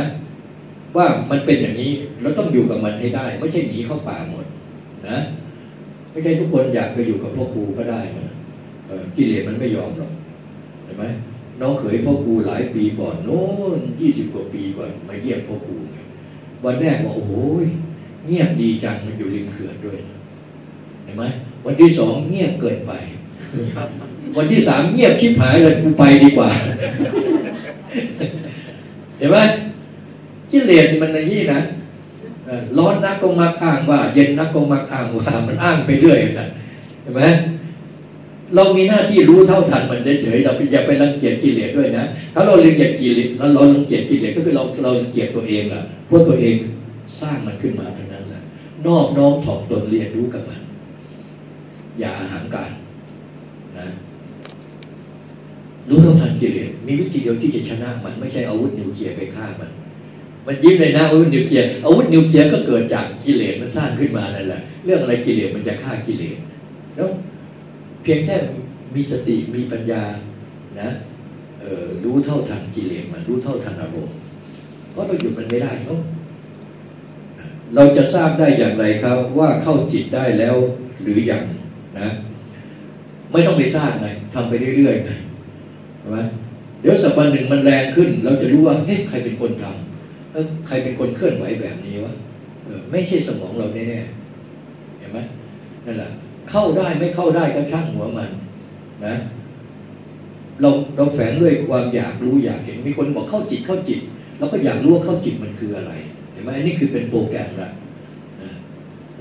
ว่ามันเป็นอย่างนี้ เราต้องอยู่กับมันให้ได้ ไม่ใช่หนีเข้าป่าหมดนะ ไม่ใช่ทุกคนอยากไปอยู่กับพ่อครูก็ได้นะกิเลสมันไม่ยอมหรอกเห็นไหมน้องเขยพ่อครูหลายปีก่อนโน้นยี่สิบกว่าปีก่อนมาเยี่ยมพ่อครูวันแรกว่าโอ้โหเงียบดีจังมันอยู่ริมเขื่อนด้วยเห็นไหมวันที่สองเงียบเกินไป วันที่สามเงียบชิบหายเลยกูไปดีกว่า เห็นไหมกิเลสมันอย่างนี้นะ ร้อนนักก็มักอ้างว่า เย็นนักก็มักอ้างว่า มันอ้างไปเรื่อยนะเห็นไหมเรามีหน้าที่รู้เท่าทันมันเฉยๆเราอย่าไปรังเกียจกิเลสด้วยนะถ้าเรารังเกียจกิเลสแล้วเรารังเกียจกิเลสก็คือเราเรารังเกียจตัวเองอะพวกตัวเองสร้างมันขึ้นมาทั้งนั้นแหละนอบน้อมถ่อมตนเรียนรู้กับมัน อย่าหังการนะรู้เท่าทันกิเลสมีวิธีเดียวที่จะชนะมันไม่ใช่อาวุธนิวเคลียร์ไปฆ่ามัน มันยิ้มเลยนะอาวุธนิวเคลียร์อาวุธนิวเคลียร์ก็เกิดจากกิเลสมันสร้างขึ้นมานั่นแหละ เรื่องอะไรกิเลสมันจะฆ่ากิเลสเนาะเพียงแค่มีสติมีปัญญานะรู้เท่าทันกิเลสมันรู้เท่าทันอารมณ์เพราะเราหยุดมันไม่ได้เนาะเราจะทราบได้อย่างไรครับ ว่าเข้าจิตได้แล้วหรืออยังนะ ไม่ต้องไปทราบไงทำไปเรื่อยๆไงใช่ไหมเดี๋ยวสักวันหนึ่งมันแรงขึ้น เราจะรู้ว่าเฮ้ยใครเป็นคนทำใครเป็นคนเคลื่อนไหวแบบนี้วะไม่ใช่สมองเราแน่ๆเห็นไหมนั่นแหละเข้าได้ไม่เข้าได้ก็ช่างหัวมัน นะเราเราแฝงด้วยความอยากรู้อยากเห็นมีคนบอกเข้าจิตเข้าจิตเราก็อยากรู้ว่าเข้าจิตมันคืออะไรเห็นไหมอันนี้คือเป็นโปรแกรมละนะ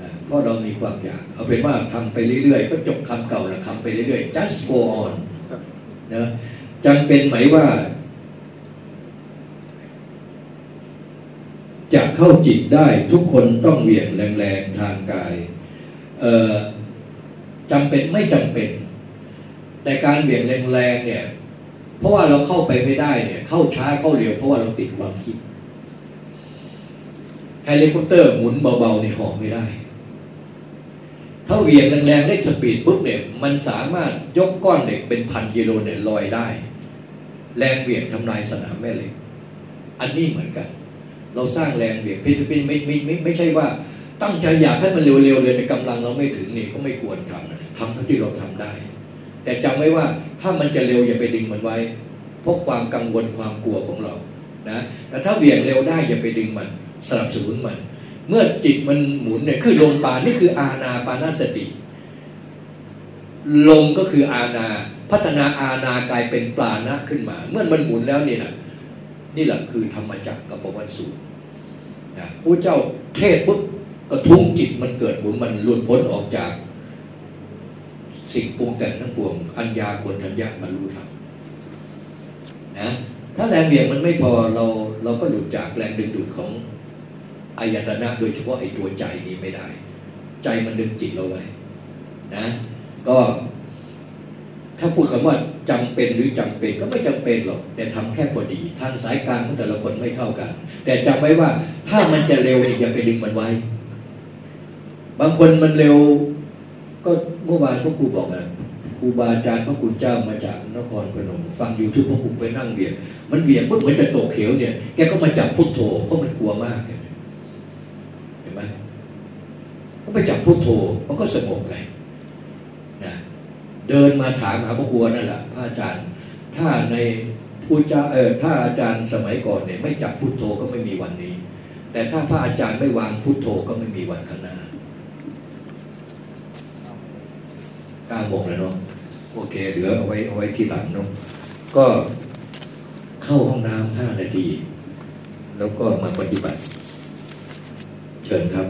นะเพราะเรามีความอยาก เอาเป็นว่าทำไปเรื่อยๆ ก็จบคำเก่าละคำไปเรื่อยๆ just go on นะจำเป็นไหมว่า จะเข้าจิตได้ทุกคนต้องเหวี่ยงแรงๆทางกายเออจำเป็นไม่จำเป็น แต่การเบี่ยงแรงๆเนี่ย เพราะว่าเราเข้าไปไม่ได้เนี่ย เข้าช้าเข้าเร็วเพราะว่าเราติดความคิดเฮลิคอปเตอร์หมุนเบาๆในห้องไม่ได้ ถ้าเหวี่ยงแรงๆเร่ง speed ปุ๊บเนี่ย มันสามารถยกก้อนเหล็กเป็นพันกิโลเนี่ยลอยได้ แรงเหวี่ยงทำลายสนามแม่เหล็ก อันนี้เหมือนกัน เราสร้างแรงเหวี่ยงพิพิไม่ไม่ไม่ไม่ใช่ว่าตั้งใจอยากให้มันเร็วๆเลยแต่กำลังเราไม่ถึงนี่ก็ไม่ควรทำทำเท่าที่เราทำได้ แต่จำไว้ว่าถ้ามันจะเร็วอย่าไปดึงมันไว้เพราะความกังวลความกลัวของเรานะแต่ถ้าเบี่ยงเร็วได้อย่าไปดึงมันสนับสนุนมัน เมื่อจิตมันหมุนเนี่ยคือลมปานนี่คืออาณาปานาสติลมก็คืออาณาพัฒนาอาณากลายเป็นปราณะขึ้นมา เมื่อมันหมุนแล้วนี่นะนี่แหละคือธรรมจักรกับปวัตสูตร นะพระเจ้าเทศปุ๊บกระทุ้งจิตมันเกิดหมุนมันหลุดพ้นออกจาก สิ่งปรุงแต่งทั้งปวง อัญญาควรทัญญามันรู้ทำนะถ้าแรงเบี่ยงมันไม่พอเราเราก็หลุดจากแรงดึงดูดของอายตนะโดยเฉพาะไอ้ตัวใจนี้ไม่ได้ ใจมันดึงจิตเราไว้นะ ก็ ถ้าพูดคำว่าจำเป็นหรือจำเป็นก็ไม่จำเป็นหรอก แต่ทำแค่พอดีทางสายกลางของแต่ละคนไม่เท่ากัน แต่จำไว้ว่าถ้ามันจะเร็วอย่าไปดึงมันไว้ บางคนมันเร็ว ก็เมื่อวานพ่อครูบอกนะครูบาอาจารย์พระคุณเจ้ามาจากนครพนมฟังอยู่ทุกพ่อครูไปนั่งเบียดมันเบียดปุ๊บเหมือนจะตกเขวเนี่ยแกก็มาจับพุทโธเพราะมันกลัวมากเห็นไหมก็ไปจับพุทโธมันก็สงบเลย เดินมาถามหาพระครูนั่นแหละพระอาจารย์ ถ้าในพู้เจ้าเออถ้าอาจารย์สมัยก่อนเนี่ยไม่จับพุทโธก็ไม่มีวันนี้ แต่ถ้าพระอาจารย์ไม่วางพุทโธก็ไม่มีวันข้างหน้าเก้าโมงแล้วเนาะโอเคเหลือเอาไว้เอาไว้ที่หลังเนาะก็เข้าห้องน้ำห้านาที แล้วก็มาปฏิบัติ เชิญครับ